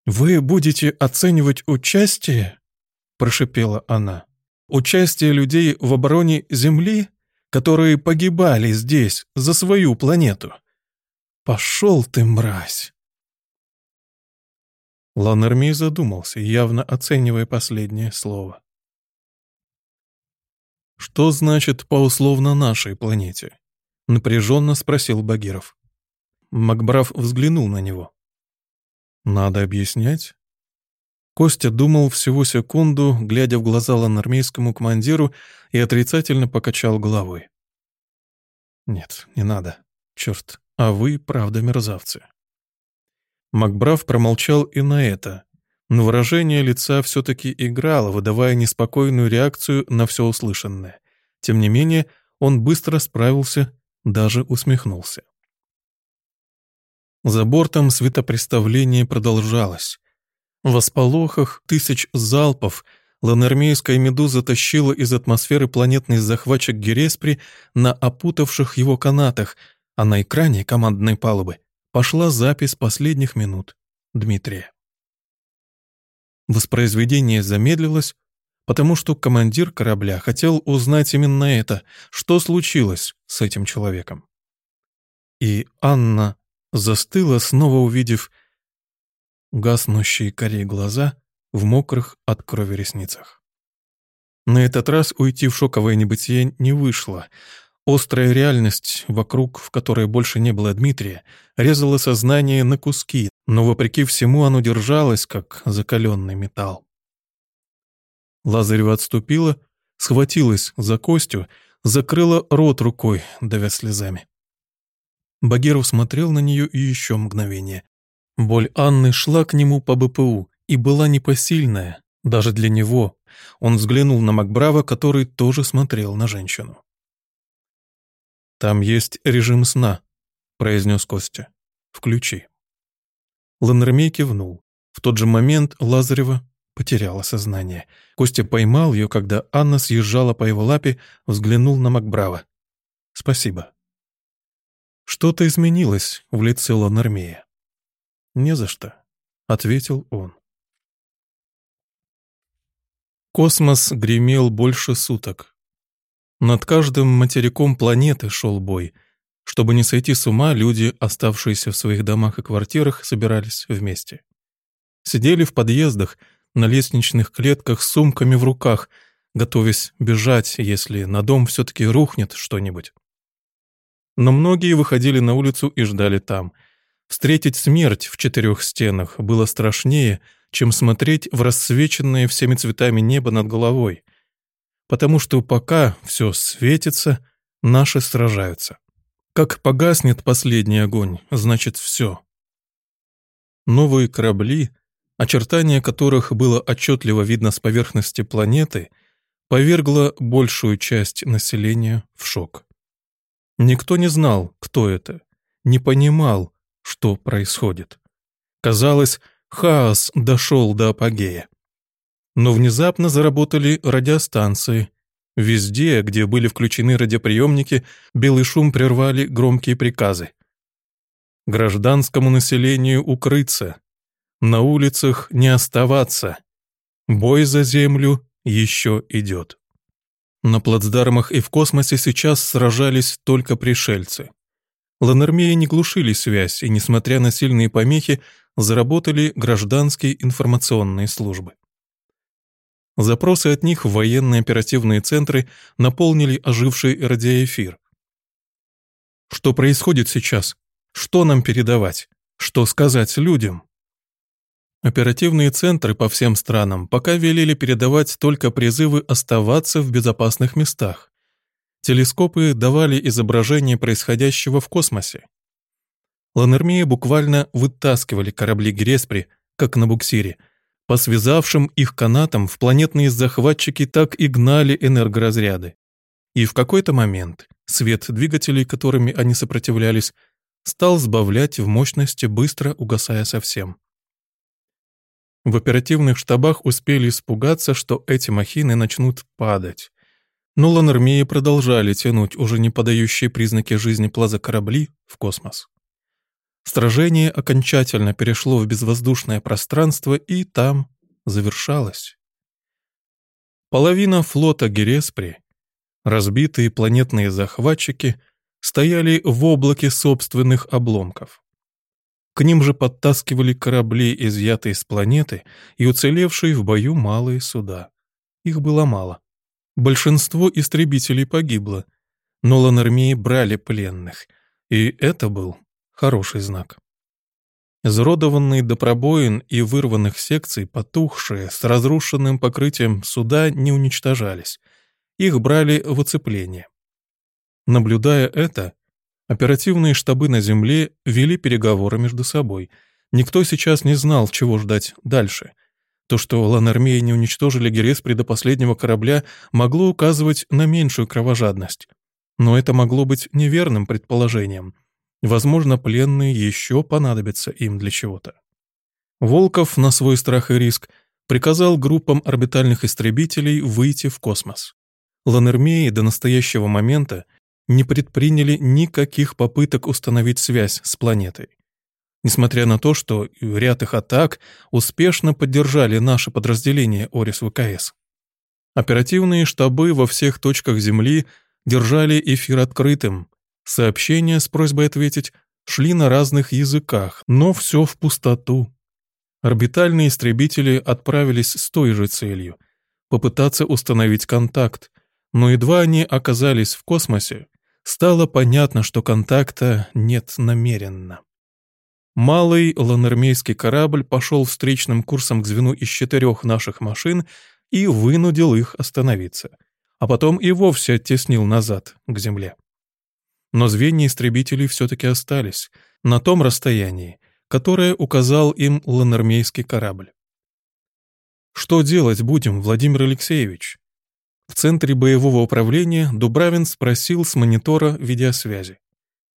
«Вы будете оценивать участие?» – прошипела она. «Участие людей в обороне Земли, которые погибали здесь за свою планету? Пошел ты, мразь!» Ланерми задумался, явно оценивая последнее слово. «Что значит по условно нашей планете?» — напряженно спросил Багиров. Макбрав взглянул на него. «Надо объяснять?» Костя думал всего секунду, глядя в глаза ланармейскому командиру, и отрицательно покачал головой. «Нет, не надо. Черт, а вы, правда, мерзавцы». Макбраф промолчал и на это, но выражение лица все-таки играло, выдавая неспокойную реакцию на все услышанное. Тем не менее, он быстро справился, даже усмехнулся. За бортом светопреставление продолжалось. В осполохах тысяч залпов ланермейская медуза тащила из атмосферы планетный захватчик Гереспри на опутавших его канатах, а на экране командной палубы пошла запись последних минут Дмитрия. Воспроизведение замедлилось, потому что командир корабля хотел узнать именно это, что случилось с этим человеком. И Анна застыла, снова увидев гаснущие корей глаза в мокрых от крови ресницах. На этот раз уйти в шоковое небытие не вышло, Острая реальность вокруг, в которой больше не было Дмитрия, резала сознание на куски, но вопреки всему оно держалось, как закаленный металл. Лазарева отступила, схватилась за Костю, закрыла рот рукой, давя слезами. Багиров смотрел на нее еще мгновение. Боль Анны шла к нему по БПУ и была непосильная, даже для него. Он взглянул на Макбрава, который тоже смотрел на женщину. «Там есть режим сна», — произнес Костя. «Включи». Ланермей кивнул. В тот же момент Лазарева потеряла сознание. Костя поймал ее, когда Анна съезжала по его лапе, взглянул на Макбрава. «Спасибо». «Что-то изменилось в лице Ланермея». «Не за что», — ответил он. Космос гремел больше суток. Над каждым материком планеты шел бой. Чтобы не сойти с ума, люди, оставшиеся в своих домах и квартирах, собирались вместе. Сидели в подъездах, на лестничных клетках с сумками в руках, готовясь бежать, если на дом все-таки рухнет что-нибудь. Но многие выходили на улицу и ждали там. Встретить смерть в четырех стенах было страшнее, чем смотреть в рассвеченное всеми цветами небо над головой — потому что пока все светится, наши сражаются. Как погаснет последний огонь, значит все. Новые корабли, очертания которых было отчетливо видно с поверхности планеты, повергло большую часть населения в шок. Никто не знал, кто это, не понимал, что происходит. Казалось, хаос дошел до апогея. Но внезапно заработали радиостанции. Везде, где были включены радиоприемники, белый шум прервали громкие приказы. Гражданскому населению укрыться. На улицах не оставаться. Бой за землю еще идет. На плацдармах и в космосе сейчас сражались только пришельцы. Ланермеи не глушили связь, и, несмотря на сильные помехи, заработали гражданские информационные службы. Запросы от них в военные оперативные центры наполнили оживший радиоэфир. Что происходит сейчас? Что нам передавать? Что сказать людям? Оперативные центры по всем странам пока велели передавать только призывы оставаться в безопасных местах. Телескопы давали изображение происходящего в космосе. Ланермеи буквально вытаскивали корабли Гереспри, как на буксире. По связавшим их канатам в планетные захватчики так и гнали энергоразряды. И в какой-то момент свет двигателей, которыми они сопротивлялись, стал сбавлять в мощности, быстро угасая совсем. В оперативных штабах успели испугаться, что эти махины начнут падать. Но ланермеи продолжали тянуть уже не подающие признаки жизни плаза корабли в космос. Сражение окончательно перешло в безвоздушное пространство и там завершалось. Половина флота Гереспри, разбитые планетные захватчики, стояли в облаке собственных обломков. К ним же подтаскивали корабли, изъятые с планеты, и уцелевшие в бою малые суда. Их было мало. Большинство истребителей погибло, но ланармеи брали пленных, и это был Хороший знак. Изродованные до пробоин и вырванных секций, потухшие, с разрушенным покрытием суда не уничтожались. Их брали в оцепление. Наблюдая это, оперативные штабы на Земле вели переговоры между собой. Никто сейчас не знал, чего ждать дальше. То, что Ланармеи не уничтожили Гереспри до последнего корабля, могло указывать на меньшую кровожадность. Но это могло быть неверным предположением — Возможно, пленные еще понадобятся им для чего-то. Волков на свой страх и риск приказал группам орбитальных истребителей выйти в космос. Ланермеи до настоящего момента не предприняли никаких попыток установить связь с планетой. Несмотря на то, что ряд их атак успешно поддержали наши подразделения Орис ВКС. Оперативные штабы во всех точках Земли держали эфир открытым, Сообщения с просьбой ответить шли на разных языках, но все в пустоту. Орбитальные истребители отправились с той же целью — попытаться установить контакт, но едва они оказались в космосе, стало понятно, что контакта нет намеренно. Малый ланермейский корабль пошел встречным курсом к звену из четырех наших машин и вынудил их остановиться, а потом и вовсе оттеснил назад, к земле но звенья истребителей все-таки остались на том расстоянии, которое указал им ланармейский корабль. «Что делать будем, Владимир Алексеевич?» В центре боевого управления Дубравин спросил с монитора видеосвязи.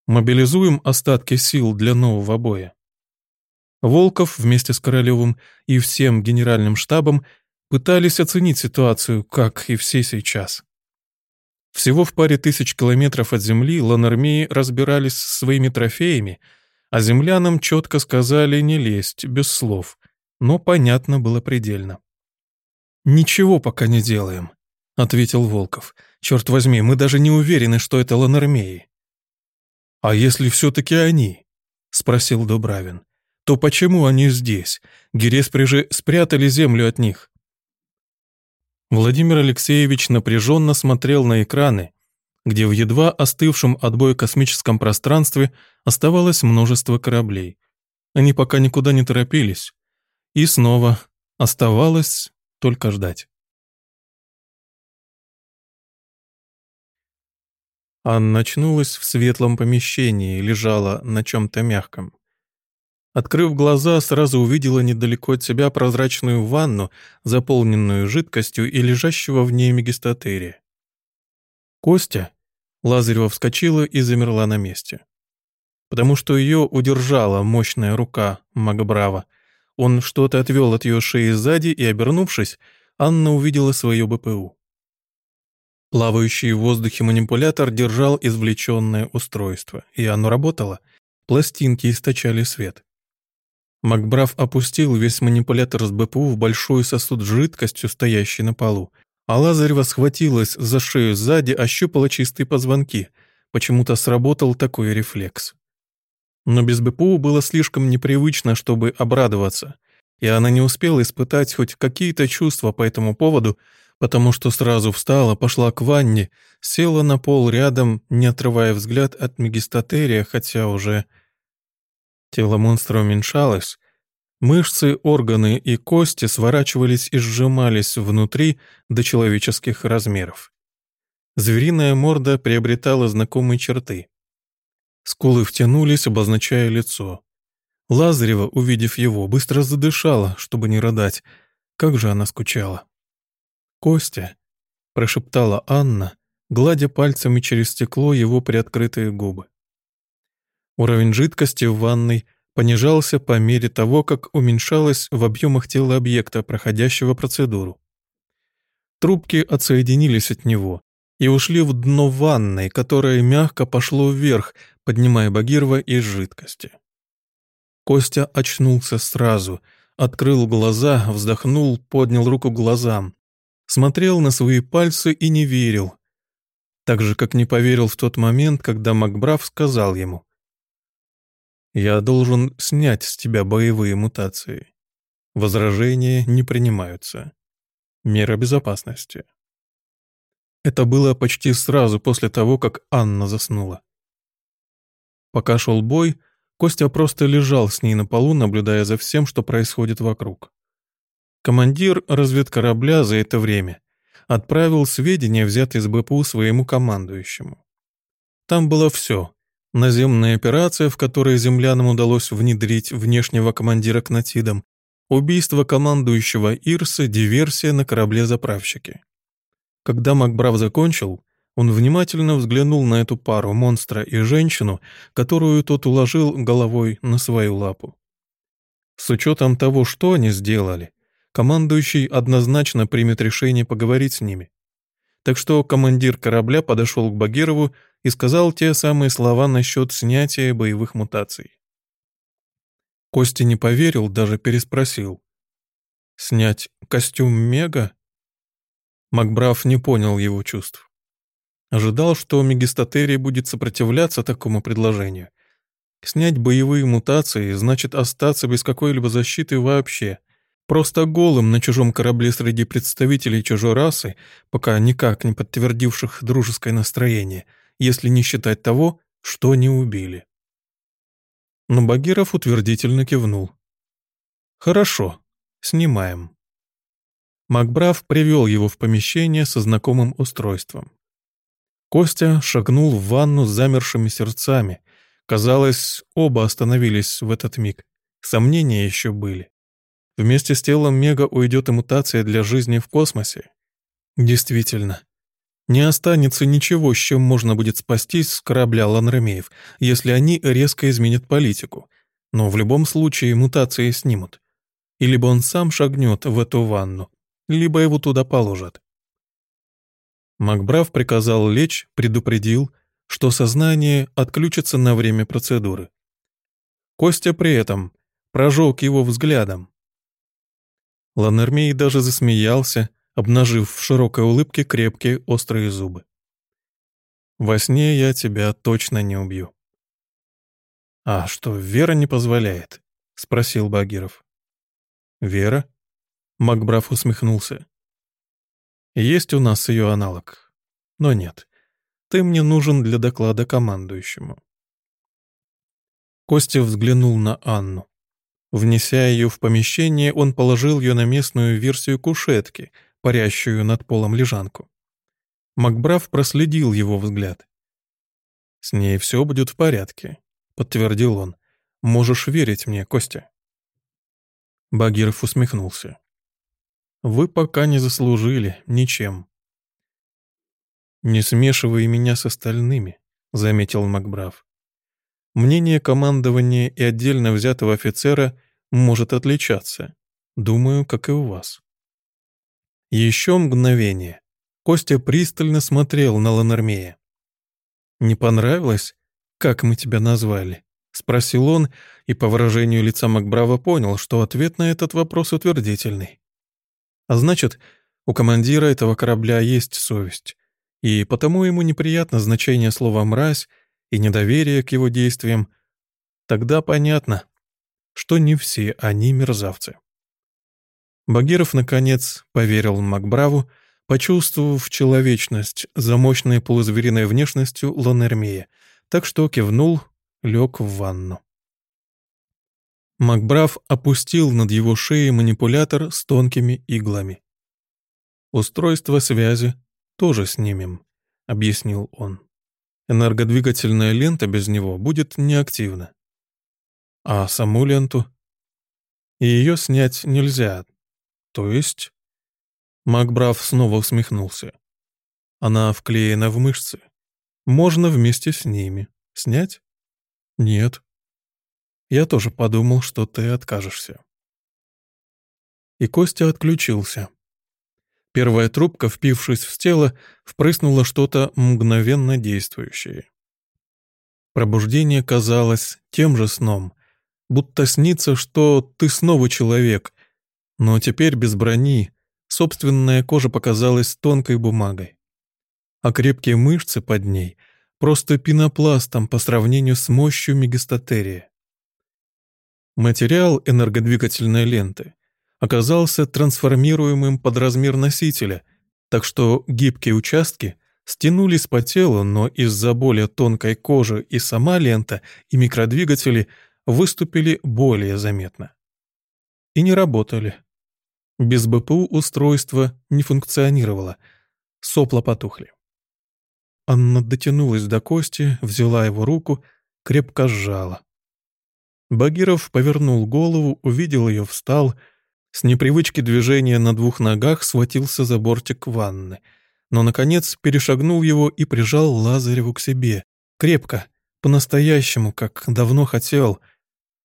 «Мобилизуем остатки сил для нового боя». Волков вместе с Королевым и всем генеральным штабом пытались оценить ситуацию, как и все сейчас. Всего в паре тысяч километров от земли ланармеи разбирались с своими трофеями, а землянам четко сказали не лезть, без слов, но понятно было предельно. «Ничего пока не делаем», — ответил Волков. «Черт возьми, мы даже не уверены, что это ланармеи». «А если все-таки они?» — спросил Дубравин. «То почему они здесь? Гереспри же спрятали землю от них». Владимир Алексеевич напряженно смотрел на экраны, где в едва остывшем от боя космическом пространстве оставалось множество кораблей. Они пока никуда не торопились. И снова оставалось только ждать. Анна очнулась в светлом помещении лежала на чем-то мягком. Открыв глаза, сразу увидела недалеко от себя прозрачную ванну, заполненную жидкостью и лежащего в ней мегистатерия. Костя? Лазарева вскочила и замерла на месте. Потому что ее удержала мощная рука Магбрава. Он что-то отвел от ее шеи сзади, и, обернувшись, Анна увидела свое БПУ. Плавающий в воздухе манипулятор держал извлеченное устройство, и оно работало. Пластинки источали свет. Макбраф опустил весь манипулятор с БПУ в большой сосуд с жидкостью, стоящий на полу. А Лазарева схватилась за шею сзади, ощупала чистые позвонки. почему-то сработал такой рефлекс. Но без БПУ было слишком непривычно, чтобы обрадоваться, и она не успела испытать хоть какие-то чувства по этому поводу, потому что сразу встала, пошла к ванне, села на пол рядом, не отрывая взгляд от мегистатерия, хотя уже... Тело монстра уменьшалось, мышцы, органы и кости сворачивались и сжимались внутри до человеческих размеров. Звериная морда приобретала знакомые черты. Скулы втянулись, обозначая лицо. Лазарева, увидев его, быстро задышала, чтобы не рыдать. Как же она скучала. «Костя», — прошептала Анна, гладя пальцами через стекло его приоткрытые губы. Уровень жидкости в ванной понижался по мере того, как уменьшалось в объемах тела объекта, проходящего процедуру. Трубки отсоединились от него, и ушли в дно ванной, которое мягко пошло вверх, поднимая Багирова из жидкости. Костя очнулся сразу, открыл глаза, вздохнул, поднял руку к глазам, смотрел на свои пальцы и не верил. Так же, как не поверил в тот момент, когда Макбраф сказал ему «Я должен снять с тебя боевые мутации. Возражения не принимаются. Мера безопасности». Это было почти сразу после того, как Анна заснула. Пока шел бой, Костя просто лежал с ней на полу, наблюдая за всем, что происходит вокруг. Командир разведкорабля за это время отправил сведения, взятые из БПУ, своему командующему. Там было все. Наземная операция, в которой землянам удалось внедрить внешнего командира к натидам, убийство командующего Ирса, диверсия на корабле-заправщике. Когда Макбрав закончил, он внимательно взглянул на эту пару, монстра и женщину, которую тот уложил головой на свою лапу. С учетом того, что они сделали, командующий однозначно примет решение поговорить с ними. Так что командир корабля подошел к Багирову и сказал те самые слова насчет снятия боевых мутаций. Костя не поверил, даже переспросил. «Снять костюм Мега?» Макбраф не понял его чувств. Ожидал, что Мегистатерий будет сопротивляться такому предложению. Снять боевые мутации значит остаться без какой-либо защиты вообще. Просто голым на чужом корабле среди представителей чужой расы, пока никак не подтвердивших дружеское настроение, если не считать того, что не убили. Но Багиров утвердительно кивнул. «Хорошо, снимаем». Макбраф привел его в помещение со знакомым устройством. Костя шагнул в ванну с замершими сердцами. Казалось, оба остановились в этот миг. Сомнения еще были. Вместе с телом Мега уйдет и мутация для жизни в космосе. Действительно. Не останется ничего, с чем можно будет спастись с корабля Ланремеев, если они резко изменят политику. Но в любом случае мутации снимут. И либо он сам шагнет в эту ванну, либо его туда положат. Макбрав приказал лечь, предупредил, что сознание отключится на время процедуры. Костя при этом прожег его взглядом. Ланермей даже засмеялся, обнажив в широкой улыбке крепкие острые зубы. «Во сне я тебя точно не убью». «А что, Вера не позволяет?» — спросил Багиров. «Вера?» Макбраф усмехнулся. «Есть у нас ее аналог. Но нет. Ты мне нужен для доклада командующему». Костя взглянул на Анну. Внеся ее в помещение, он положил ее на местную версию кушетки, парящую над полом лежанку. Макбраф проследил его взгляд. «С ней все будет в порядке», — подтвердил он. «Можешь верить мне, Костя». Багиров усмехнулся. Вы пока не заслужили ничем. «Не смешивай меня с остальными», — заметил Макбрав. «Мнение командования и отдельно взятого офицера может отличаться. Думаю, как и у вас». Еще мгновение. Костя пристально смотрел на Ланармея. «Не понравилось, как мы тебя назвали?» — спросил он, и по выражению лица Макбрава понял, что ответ на этот вопрос утвердительный. А значит, у командира этого корабля есть совесть. и потому ему неприятно значение слова «мразь» и недоверие к его действиям, тогда понятно, что не все они мерзавцы. Багиров, наконец, поверил Макбраву, почувствовав человечность за мощной полузвериной внешностью Ланермея, так что кивнул, лег в ванну. Макбрав опустил над его шеей манипулятор с тонкими иглами. «Устройство связи тоже снимем», — объяснил он. «Энергодвигательная лента без него будет неактивна. А саму ленту? Ее снять нельзя. То есть...» Макбрав снова усмехнулся. «Она вклеена в мышцы. Можно вместе с ними. Снять?» «Нет», я тоже подумал, что ты откажешься. И Костя отключился. Первая трубка, впившись в тело, впрыснула что-то мгновенно действующее. Пробуждение казалось тем же сном, будто снится, что ты снова человек, но теперь без брони, собственная кожа показалась тонкой бумагой. А крепкие мышцы под ней — просто пенопластом по сравнению с мощью мегастатерия. Материал энергодвигательной ленты оказался трансформируемым под размер носителя, так что гибкие участки стянулись по телу, но из-за более тонкой кожи и сама лента, и микродвигатели выступили более заметно. И не работали. Без БПУ устройство не функционировало, сопла потухли. Анна дотянулась до Кости, взяла его руку, крепко сжала. Багиров повернул голову, увидел ее, встал. С непривычки движения на двух ногах схватился за бортик ванны. Но, наконец, перешагнул его и прижал Лазареву к себе. Крепко, по-настоящему, как давно хотел.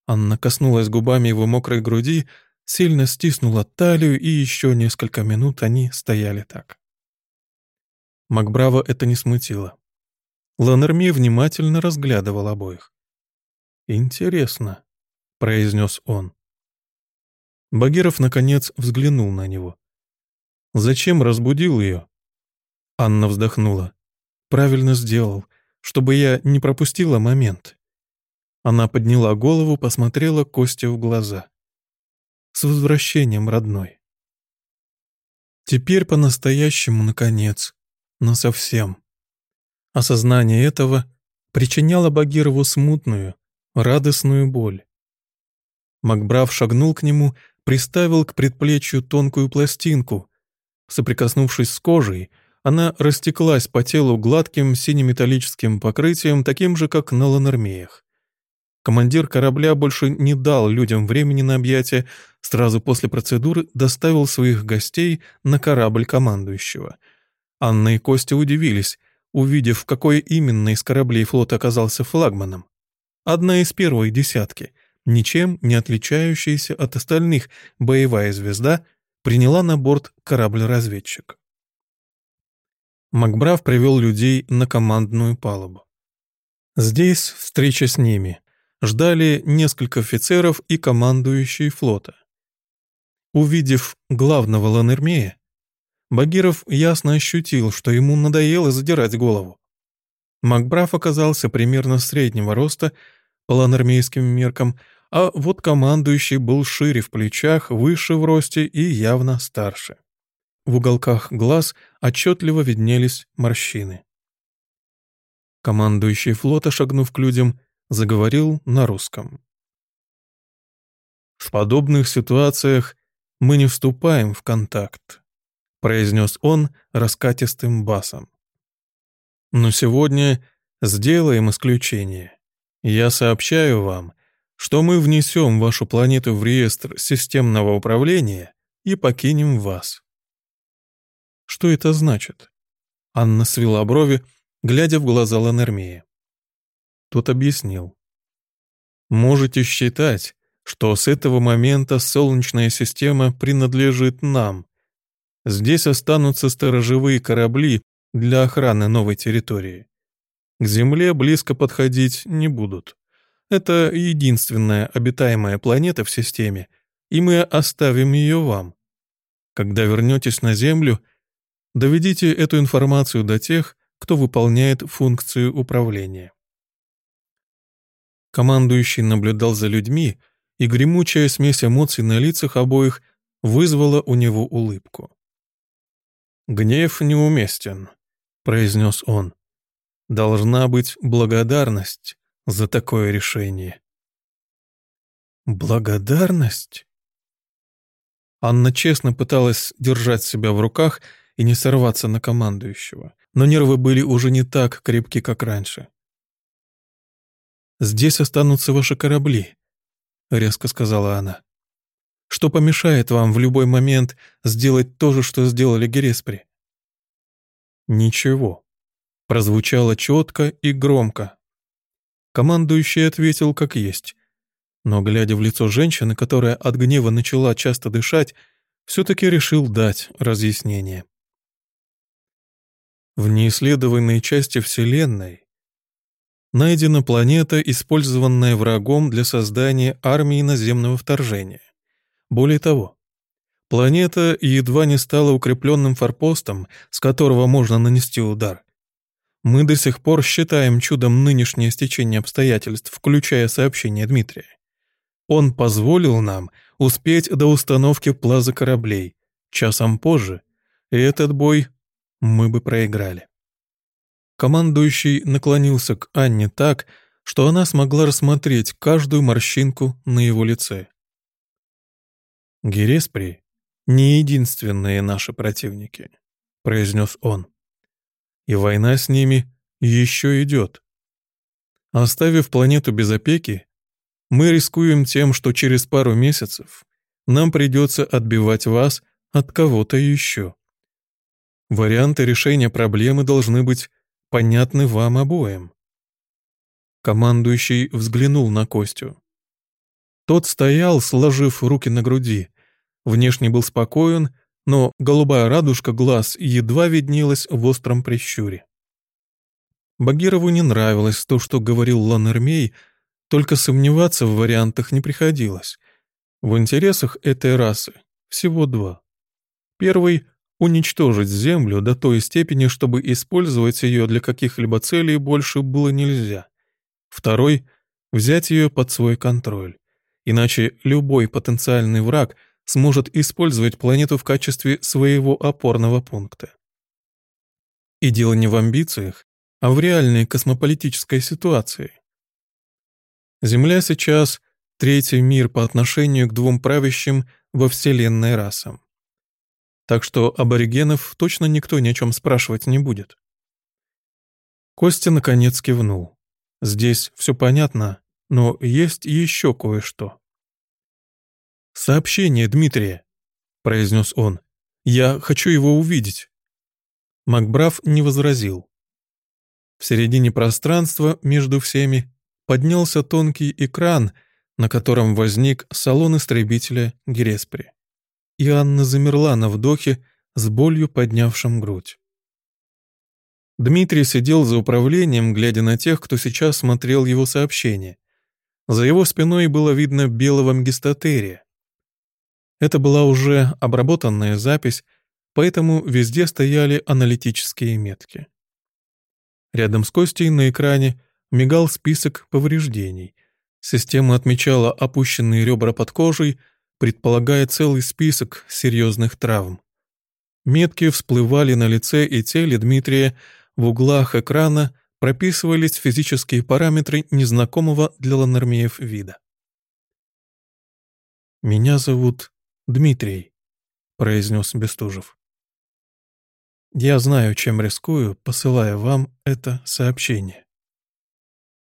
Анна коснулась губами его мокрой груди, сильно стиснула талию, и еще несколько минут они стояли так. Макбраво это не смутило. Ланерми внимательно разглядывал обоих. «Интересно», — произнес он. Багиров, наконец, взглянул на него. «Зачем разбудил ее?» Анна вздохнула. «Правильно сделал, чтобы я не пропустила момент». Она подняла голову, посмотрела Косте в глаза. «С возвращением, родной». Теперь по-настоящему, наконец, но совсем. Осознание этого причиняло Багирову смутную, радостную боль. Макбрав шагнул к нему, приставил к предплечью тонкую пластинку. Соприкоснувшись с кожей, она растеклась по телу гладким синеметаллическим покрытием, таким же, как на ланермеях. Командир корабля больше не дал людям времени на объятия, сразу после процедуры доставил своих гостей на корабль командующего. Анна и Костя удивились, увидев, какой именно из кораблей флота оказался флагманом. Одна из первой десятки, ничем не отличающаяся от остальных боевая звезда, приняла на борт корабль-разведчик. Макбрав привел людей на командную палубу. Здесь встреча с ними. Ждали несколько офицеров и командующий флота. Увидев главного Ланермея, Багиров ясно ощутил, что ему надоело задирать голову. Макбраф оказался примерно среднего роста по ланармейским меркам, а вот командующий был шире в плечах, выше в росте и явно старше. В уголках глаз отчетливо виднелись морщины. Командующий флота, шагнув к людям, заговорил на русском. «В подобных ситуациях мы не вступаем в контакт», произнес он раскатистым басом. «Но сегодня сделаем исключение. Я сообщаю вам, что мы внесем вашу планету в реестр системного управления и покинем вас. Что это значит? Анна свела брови, глядя в глаза Ланермея. Тот объяснил. Можете считать, что с этого момента Солнечная система принадлежит нам. Здесь останутся сторожевые корабли для охраны новой территории. К Земле близко подходить не будут. Это единственная обитаемая планета в системе, и мы оставим ее вам. Когда вернетесь на Землю, Доведите эту информацию до тех, кто выполняет функцию управления. Командующий наблюдал за людьми, и гремучая смесь эмоций на лицах обоих вызвала у него улыбку. «Гнев неуместен», — произнес он. «Должна быть благодарность за такое решение». «Благодарность?» Анна честно пыталась держать себя в руках и не сорваться на командующего, но нервы были уже не так крепки, как раньше. «Здесь останутся ваши корабли», — резко сказала она. «Что помешает вам в любой момент сделать то же, что сделали Гереспри?» «Ничего», — прозвучало четко и громко. Командующий ответил как есть, но, глядя в лицо женщины, которая от гнева начала часто дышать, все-таки решил дать разъяснение. В неисследованной части Вселенной найдена планета, использованная врагом для создания армии наземного вторжения. Более того, планета едва не стала укрепленным форпостом, с которого можно нанести удар. Мы до сих пор считаем чудом нынешнее стечение обстоятельств, включая сообщение Дмитрия. Он позволил нам успеть до установки плаза кораблей. Часом позже, и этот бой мы бы проиграли. Командующий наклонился к Анне так, что она смогла рассмотреть каждую морщинку на его лице. «Гереспри — не единственные наши противники», — произнес он. «И война с ними еще идет. Оставив планету без опеки, мы рискуем тем, что через пару месяцев нам придется отбивать вас от кого-то еще. Варианты решения проблемы должны быть понятны вам обоим. Командующий взглянул на Костю. Тот стоял, сложив руки на груди. Внешне был спокоен, но голубая радужка глаз едва виднелась в остром прищуре. Багирову не нравилось то, что говорил Ланермей, только сомневаться в вариантах не приходилось. В интересах этой расы всего два. Первый — уничтожить Землю до той степени, чтобы использовать ее для каких-либо целей больше было нельзя. Второй — взять ее под свой контроль. Иначе любой потенциальный враг сможет использовать планету в качестве своего опорного пункта. И дело не в амбициях, а в реальной космополитической ситуации. Земля сейчас — третий мир по отношению к двум правящим во Вселенной расам. Так что аборигенов точно никто ни о чем спрашивать не будет. Костя наконец кивнул. Здесь все понятно, но есть еще кое-что. «Сообщение Дмитрия», — произнес он. «Я хочу его увидеть». Макбраф не возразил. В середине пространства между всеми поднялся тонкий экран, на котором возник салон истребителя Гереспри. И Анна замерла на вдохе с болью поднявшим грудь. Дмитрий сидел за управлением, глядя на тех, кто сейчас смотрел его сообщение. За его спиной было видно белого мгистотерия. Это была уже обработанная запись, поэтому везде стояли аналитические метки. Рядом с Костей на экране мигал список повреждений. Система отмечала опущенные ребра под кожей, предполагая целый список серьезных травм. Метки всплывали на лице и теле Дмитрия, в углах экрана прописывались физические параметры незнакомого для ланормеев вида. «Меня зовут Дмитрий», — произнес Бестужев. «Я знаю, чем рискую, посылая вам это сообщение.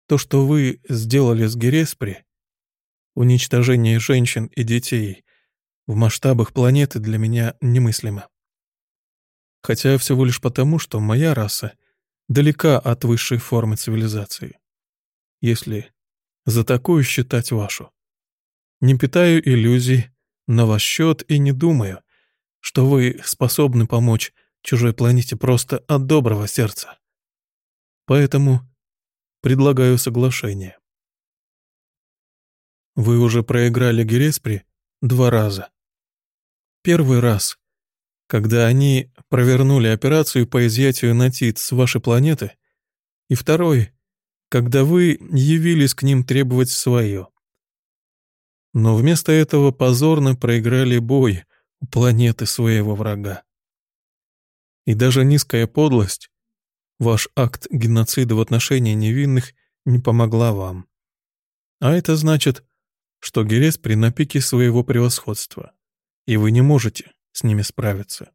То, что вы сделали с Гереспри, уничтожение женщин и детей, в масштабах планеты для меня немыслимо. Хотя всего лишь потому, что моя раса далека от высшей формы цивилизации. Если за такую считать вашу. Не питаю иллюзий на ваш счет и не думаю, что вы способны помочь чужой планете просто от доброго сердца. Поэтому Предлагаю соглашение. Вы уже проиграли Гереспри два раза. Первый раз, когда они провернули операцию по изъятию натит с вашей планеты, и второй, когда вы явились к ним требовать свое. Но вместо этого позорно проиграли бой у планеты своего врага. И даже низкая подлость, ваш акт геноцида в отношении невинных, не помогла вам. А это значит, что Герес при на пике своего превосходства, и вы не можете с ними справиться.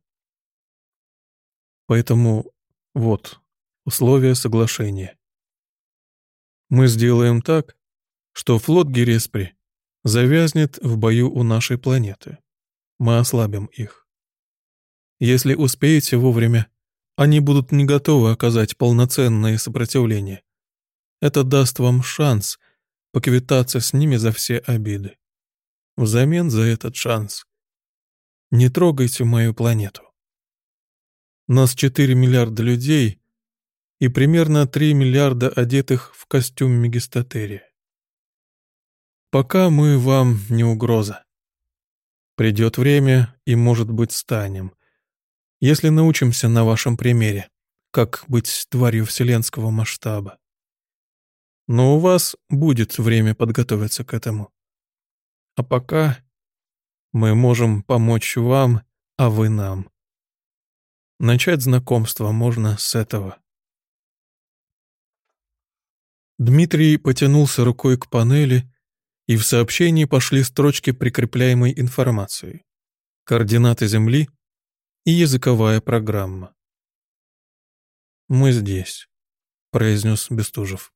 Поэтому вот условия соглашения. Мы сделаем так, что флот Гереспри завязнет в бою у нашей планеты. Мы ослабим их. Если успеете вовремя, они будут не готовы оказать полноценное сопротивление. Это даст вам шанс поквитаться с ними за все обиды. Взамен за этот шанс не трогайте мою планету. Нас 4 миллиарда людей и примерно 3 миллиарда одетых в костюм Мегистатерия. Пока мы вам не угроза. Придет время, и, может быть, станем. Если научимся на вашем примере, как быть тварью вселенского масштаба. Но у вас будет время подготовиться к этому. А пока мы можем помочь вам, а вы нам. Начать знакомство можно с этого. Дмитрий потянулся рукой к панели, и в сообщении пошли строчки прикрепляемой информации, координаты Земли и языковая программа. «Мы здесь», — произнес Бестужев.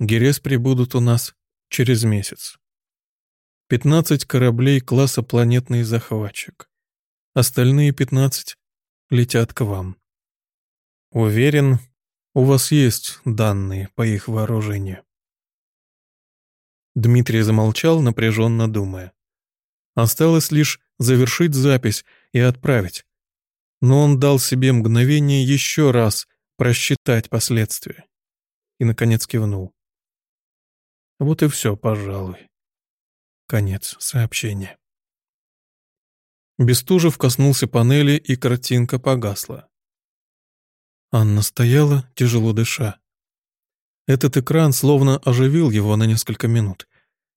Герес прибудут у нас через месяц. 15 кораблей класса «Планетный захватчик». Остальные 15 летят к вам. Уверен, у вас есть данные по их вооружению. Дмитрий замолчал, напряженно думая. Осталось лишь завершить запись и отправить. Но он дал себе мгновение еще раз просчитать последствия. И, наконец, кивнул. Вот и все, пожалуй. Конец сообщения. Бестужев коснулся панели, и картинка погасла. Анна стояла, тяжело дыша. Этот экран словно оживил его на несколько минут,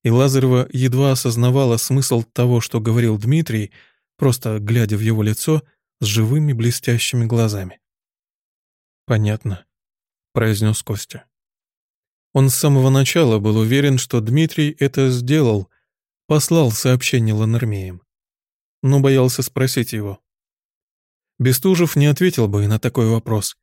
и Лазарева едва осознавала смысл того, что говорил Дмитрий, просто глядя в его лицо с живыми блестящими глазами. «Понятно», — произнес Костя. Он с самого начала был уверен, что Дмитрий это сделал, послал сообщение Ланермеям, но боялся спросить его. Бестужев не ответил бы на такой вопрос,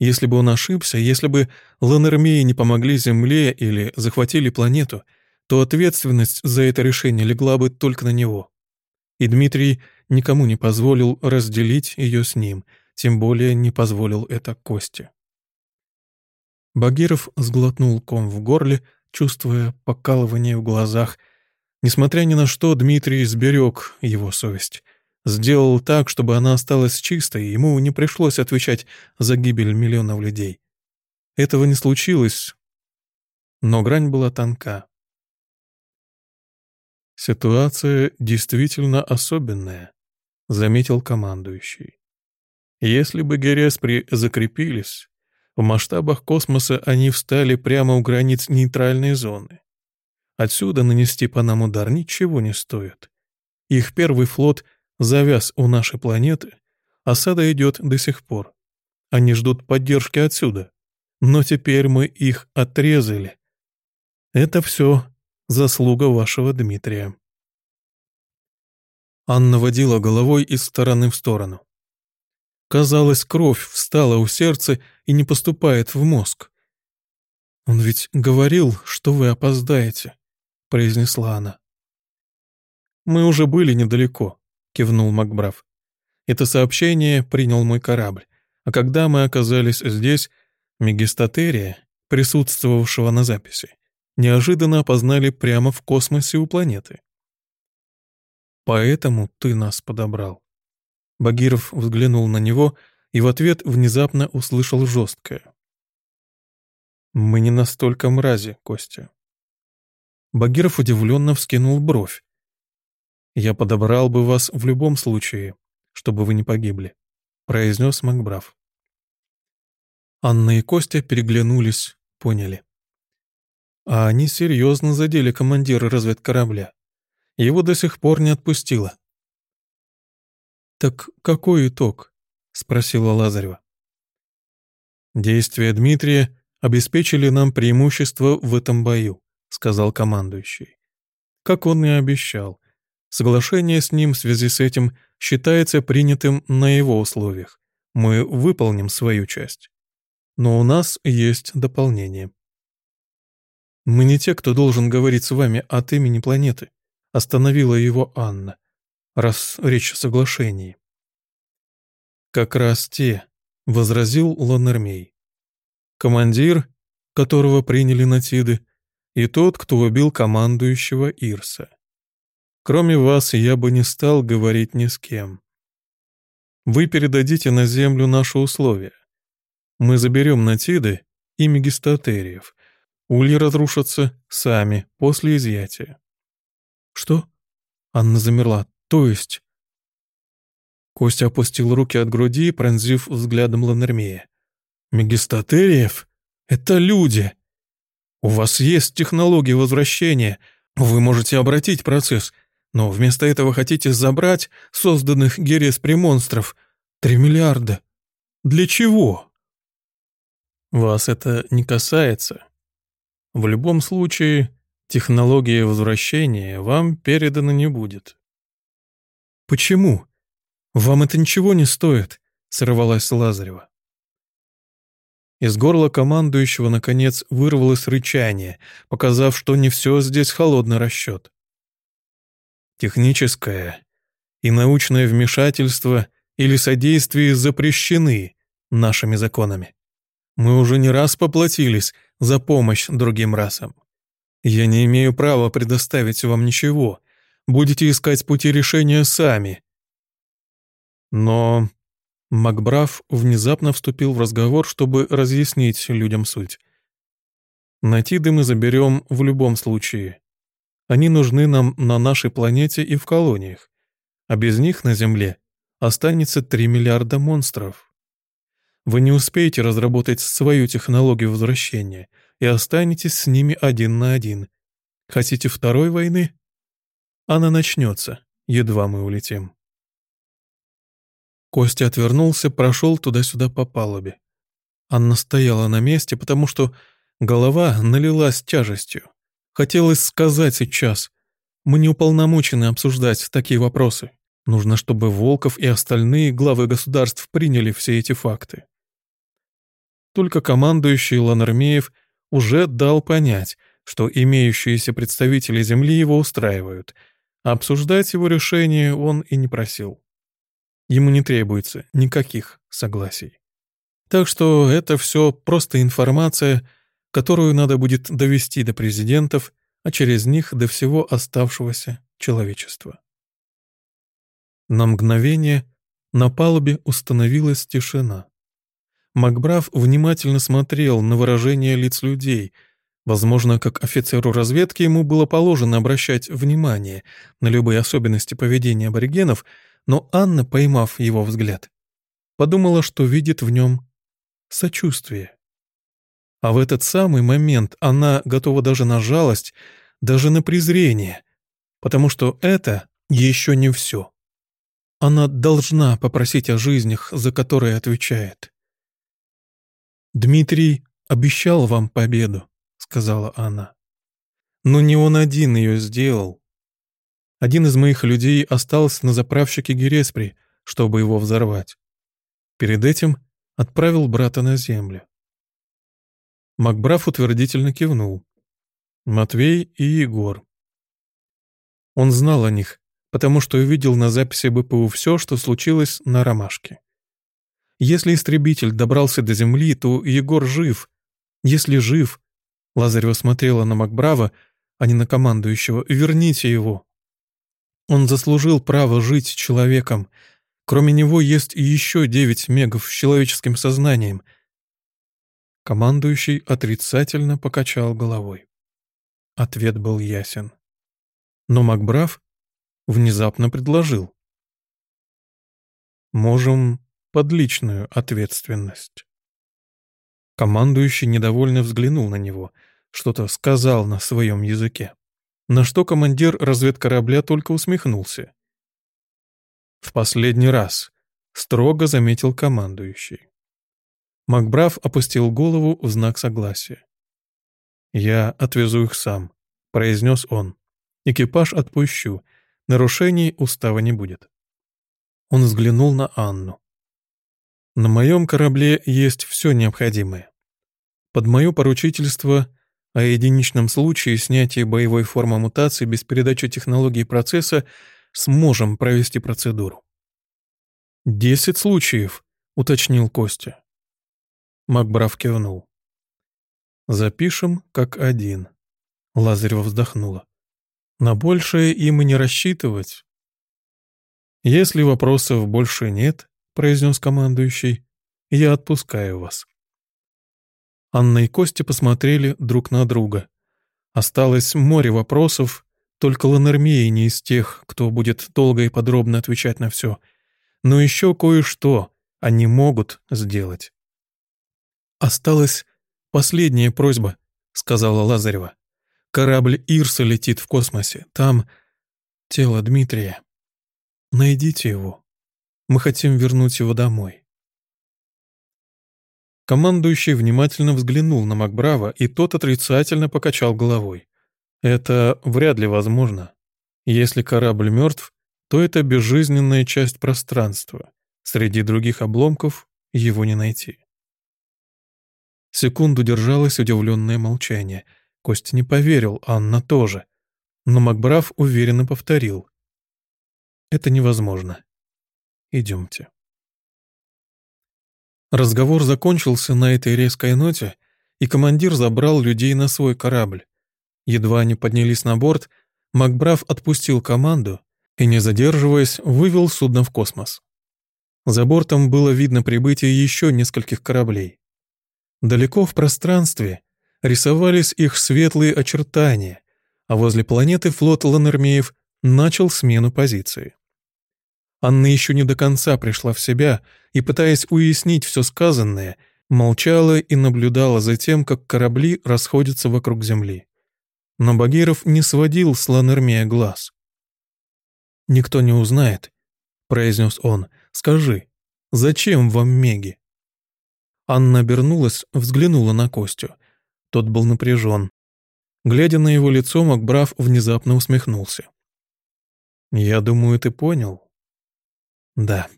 если бы он ошибся, если бы Ланермеи не помогли Земле или захватили планету, то ответственность за это решение легла бы только на него. И Дмитрий никому не позволил разделить ее с ним, тем более не позволил это Косте. Багиров сглотнул ком в горле, чувствуя покалывание в глазах. Несмотря ни на что, Дмитрий сберег его совесть. Сделал так, чтобы она осталась чистой, и ему не пришлось отвечать за гибель миллионов людей. Этого не случилось, но грань была тонка. «Ситуация действительно особенная», — заметил командующий. «Если бы Гереспри закрепились, в масштабах космоса они встали прямо у границ нейтральной зоны. Отсюда нанести по нам удар ничего не стоит. Их первый флот завяз у нашей планеты, осада идет до сих пор. Они ждут поддержки отсюда. Но теперь мы их отрезали. Это все заслуга вашего Дмитрия. Анна водила головой из стороны в сторону. Казалось, кровь встала у сердца и не поступает в мозг. «Он ведь говорил, что вы опоздаете», — произнесла она. «Мы уже были недалеко», — кивнул Макбраф. «Это сообщение принял мой корабль, а когда мы оказались здесь, Мегистатерия, присутствовавшего на записи, неожиданно опознали прямо в космосе у планеты. Поэтому ты нас подобрал. Багиров взглянул на него и в ответ внезапно услышал жесткое. «Мы не настолько мрази, Костя». Багиров удивленно вскинул бровь. «Я подобрал бы вас в любом случае, чтобы вы не погибли. — произнес Макбрав. Анна и Костя переглянулись, поняли. А они серьезно задели командира разведкорабля. Его до сих пор не отпустило. «Так какой итог?» — спросила Лазарева. «Действия Дмитрия обеспечили нам преимущество в этом бою», — сказал командующий. Как он и обещал, соглашение с ним в связи с этим считается принятым на его условиях. Мы выполним свою часть. Но у нас есть дополнение. Мы не те, кто должен говорить с вами от имени планеты, остановила его Анна, раз речь о соглашении. Как раз те, возразил Ланермей. Командир, которого приняли Натиды, и тот, кто убил командующего Ирса. Кроме вас я бы не стал говорить ни с кем. Вы передадите на землю наши условия. Мы заберем Натиды и Мегистатериев. Ульи разрушатся сами после изъятия. Что? Анна замерла. То есть... Костя опустил руки от груди, пронзив взглядом Ланермея. «Мегистатериев? Это люди! У вас есть технология возвращения. Вы можете обратить процесс, но вместо этого хотите забрать созданных Герес-премонстров. Три миллиарда. Для чего? Вас это не касается. В любом случае, технология возвращения вам передана не будет. Почему? Вам это ничего не стоит, сорвалась Лазарева. Из горла командующего, наконец, вырвалось рычание, показав, что не все здесь холодный расчет. Техническое и научное вмешательство или содействие запрещены нашими законами. Мы уже не раз поплатились за помощь другим расам. Я не имею права предоставить вам ничего. Будете искать пути решения сами. Но Макбраф внезапно вступил в разговор, чтобы разъяснить людям суть. Натиды мы заберем в любом случае. Они нужны нам на нашей планете и в колониях. А без них на Земле останется 3 миллиарда монстров. Вы не успеете разработать свою технологию возвращения и останетесь с ними один на один. Хотите второй войны? Она начнется, едва мы улетим. Костя отвернулся, прошел туда-сюда по палубе. Анна стояла на месте, потому что голова налилась тяжестью. Хотелось сказать сейчас. Мы не уполномочены обсуждать такие вопросы. Нужно, чтобы Волков и остальные главы государств приняли все эти факты. Только командующий Ланармеев уже дал понять, что имеющиеся представители Земли его устраивают, обсуждать его решение он и не просил. Ему не требуется никаких согласий. Так что это все просто информация, которую надо будет довести до президентов, а через них до всего оставшегося человечества. На мгновение на палубе установилась тишина. Макбраф внимательно смотрел на выражение лиц людей. Возможно, как офицеру разведки ему было положено обращать внимание на любые особенности поведения аборигенов — но Анна, поймав его взгляд, подумала, что видит в нем сочувствие. А в этот самый момент она готова даже на жалость, даже на презрение, потому что это еще не все. Она должна попросить о жизнях, за которые отвечает. «Дмитрий обещал вам победу», — сказала она. «Но не он один ее сделал. Один из моих людей остался на заправщике Гереспри, чтобы его взорвать. Перед этим отправил брата на землю. Макбраф утвердительно кивнул. Матвей и Егор. Он знал о них, потому что увидел на записи БПУ все, что случилось на Ромашке. Если истребитель добрался до земли, то Егор жив. Если жив, Лазарева смотрела на Макбрава, а не на командующего, верните его. Он заслужил право жить человеком. Кроме него есть еще девять мегов с человеческим сознанием. Командующий отрицательно покачал головой. Ответ был ясен. Но Макбраф внезапно предложил. «Можем под личную ответственность. Командующий недовольно взглянул на него, что-то сказал на своем языке. На что командир разведкорабля только усмехнулся. В последний раз, строго заметил командующий. Макбрав опустил голову в знак согласия. «Я отвезу их сам», — произнес он. «Экипаж отпущу. Нарушений устава не будет». Он взглянул на Анну. «На моем корабле есть все необходимое. Под мое поручительство о единичном случае снятия боевой формы мутации без передачи технологии процесса сможем провести процедуру». «Десять случаев», — уточнил Костя. Макбрав кивнул. «Запишем как один». Лазарева вздохнула. «На большее им и не рассчитывать». «Если вопросов больше нет», — произнес командующий, — «я отпускаю вас». Анна и Костя посмотрели друг на друга. Осталось море вопросов, только Ланермей не из тех, кто будет долго и подробно отвечать на все. Но еще кое-что они могут сделать. «Осталась последняя просьба», — сказала Лазарева. «Корабль Ирса летит в космосе. Там тело Дмитрия. Найдите его. Мы хотим вернуть его домой». Командующий внимательно взглянул на Макбрава, и тот отрицательно покачал головой. «Это вряд ли возможно. Если корабль мертв, то это безжизненная часть пространства. Среди других обломков его не найти». Секунду держалось удивленное молчание. Костя не поверил, Анна тоже. Но Макбраф уверенно повторил. «Это невозможно. Идемте». Разговор закончился на этой резкой ноте, и командир забрал людей на свой корабль. Едва они поднялись на борт, Макбраф отпустил команду и, не задерживаясь, вывел судно в космос. За бортом было видно прибытие еще нескольких кораблей. Далеко в пространстве рисовались их светлые очертания, а возле планеты флот Ланермеев начал смену позиции. Анна еще не до конца пришла в себя и, пытаясь уяснить все сказанное, молчала и наблюдала за тем, как корабли расходятся вокруг Земли. Но Багиров не сводил с Ланермея глаз. «Никто не узнает», — произнес он. «Скажи, зачем вам Меги?» Анна обернулась, взглянула на Костю. Тот был напряжен. Глядя на его лицо, Макбрав внезапно усмехнулся. «Я думаю, ты понял?» «Да».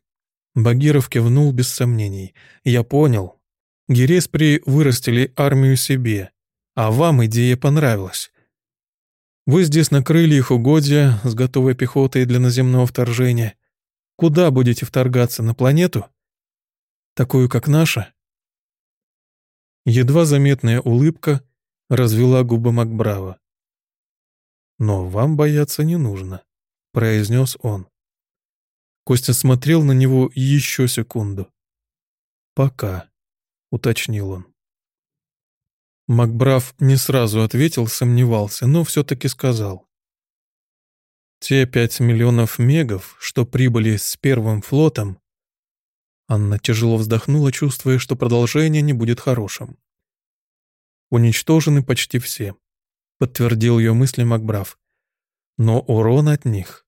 Багиров кивнул без сомнений. «Я понял. Гереспри вырастили армию себе, а вам идея понравилась. Вы здесь накрыли их угодья с готовой пехотой для наземного вторжения. Куда будете вторгаться, на планету? Такую, как наша?» Едва заметная улыбка развела губы Макбрава. «Но вам бояться не нужно», — произнес он. Костя смотрел на него еще секунду. «Пока», — уточнил он. Макбрав не сразу ответил, сомневался, но все-таки сказал. «Те пять миллионов мегов, что прибыли с первым флотом, Анна тяжело вздохнула, чувствуя, что продолжение не будет хорошим. «Уничтожены почти все», — подтвердил ее мысли Макбраф. «Но урон от них».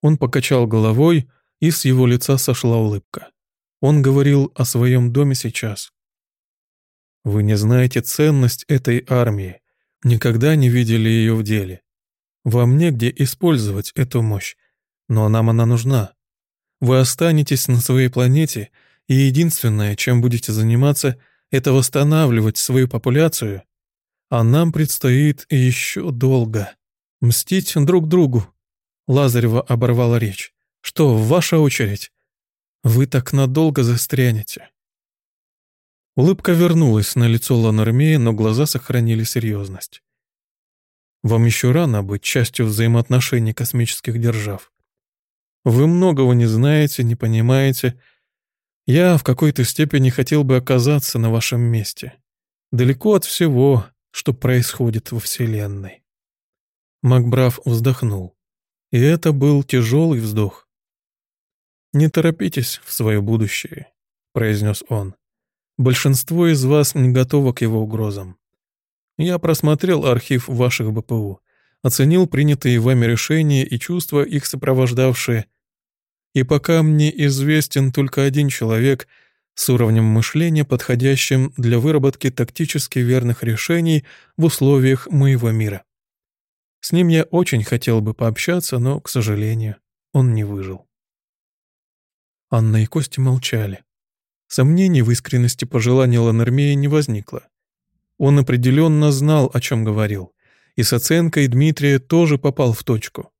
Он покачал головой, и с его лица сошла улыбка. Он говорил о своем доме сейчас. «Вы не знаете ценность этой армии, никогда не видели ее в деле. Вам негде использовать эту мощь, но нам она нужна. Вы останетесь на своей планете, и единственное, чем будете заниматься, это восстанавливать свою популяцию, а нам предстоит еще долго. Мстить друг другу. Лазарева оборвала речь. Что, ваша очередь? Вы так надолго застрянете. Улыбка вернулась на лицо Ланармея, но глаза сохранили серьезность. Вам еще рано быть частью взаимоотношений космических держав. Вы многого не знаете, не понимаете. Я в какой-то степени хотел бы оказаться на вашем месте. Далеко от всего, что происходит во Вселенной. Макбраф вздохнул. И это был тяжелый вздох. Не торопитесь в свое будущее. произнес он. «Большинство из вас не готово к его угрозам. Я просмотрел архив ваших БПУ, оценил принятые вами решения и чувства, их сопровождавшие. И пока мне известен только один человек с уровнем мышления, подходящим для выработки тактически верных решений в условиях моего мира. С ним я очень хотел бы пообщаться, но, к сожалению, он не выжил. Анна и Костя молчали. Сомнений в искренности пожелания Ланермея не возникло. Он определенно знал, о чем говорил, и с оценкой Дмитрия тоже попал в точку.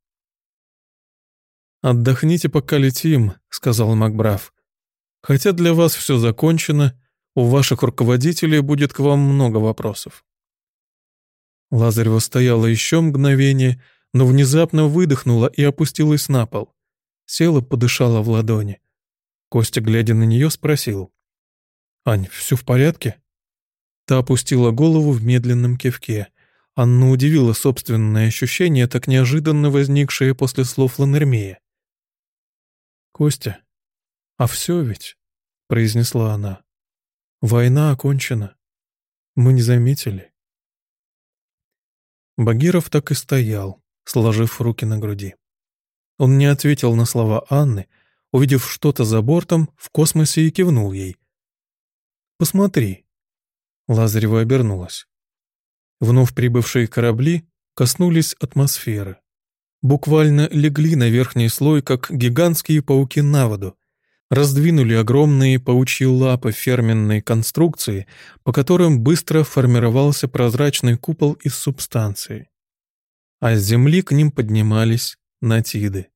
«Отдохните, пока летим», — сказал Макбрав. «Хотя для вас все закончено, у ваших руководителей будет к вам много вопросов». Лазарева стояла еще мгновение, но внезапно выдохнула и опустилась на пол. Села, подышала в ладони. Костя, глядя на нее, спросил. «Ань, все в порядке?» Та опустила голову в медленном кивке. Анна удивила собственное ощущение, так неожиданно возникшее после слов Ланермея. «Костя, а все ведь?» — произнесла она. «Война окончена. Мы не заметили». Багиров так и стоял, сложив руки на груди. Он не ответил на слова Анны, увидев что-то за бортом в космосе и кивнул ей. «Посмотри». Лазарева обернулась. Вновь прибывшие корабли коснулись атмосферы. Буквально легли на верхний слой, как гигантские пауки на воду, раздвинули огромные паучьи лапы ферменной конструкции, по которым быстро формировался прозрачный купол из субстанции. А с земли к ним поднимались натиды.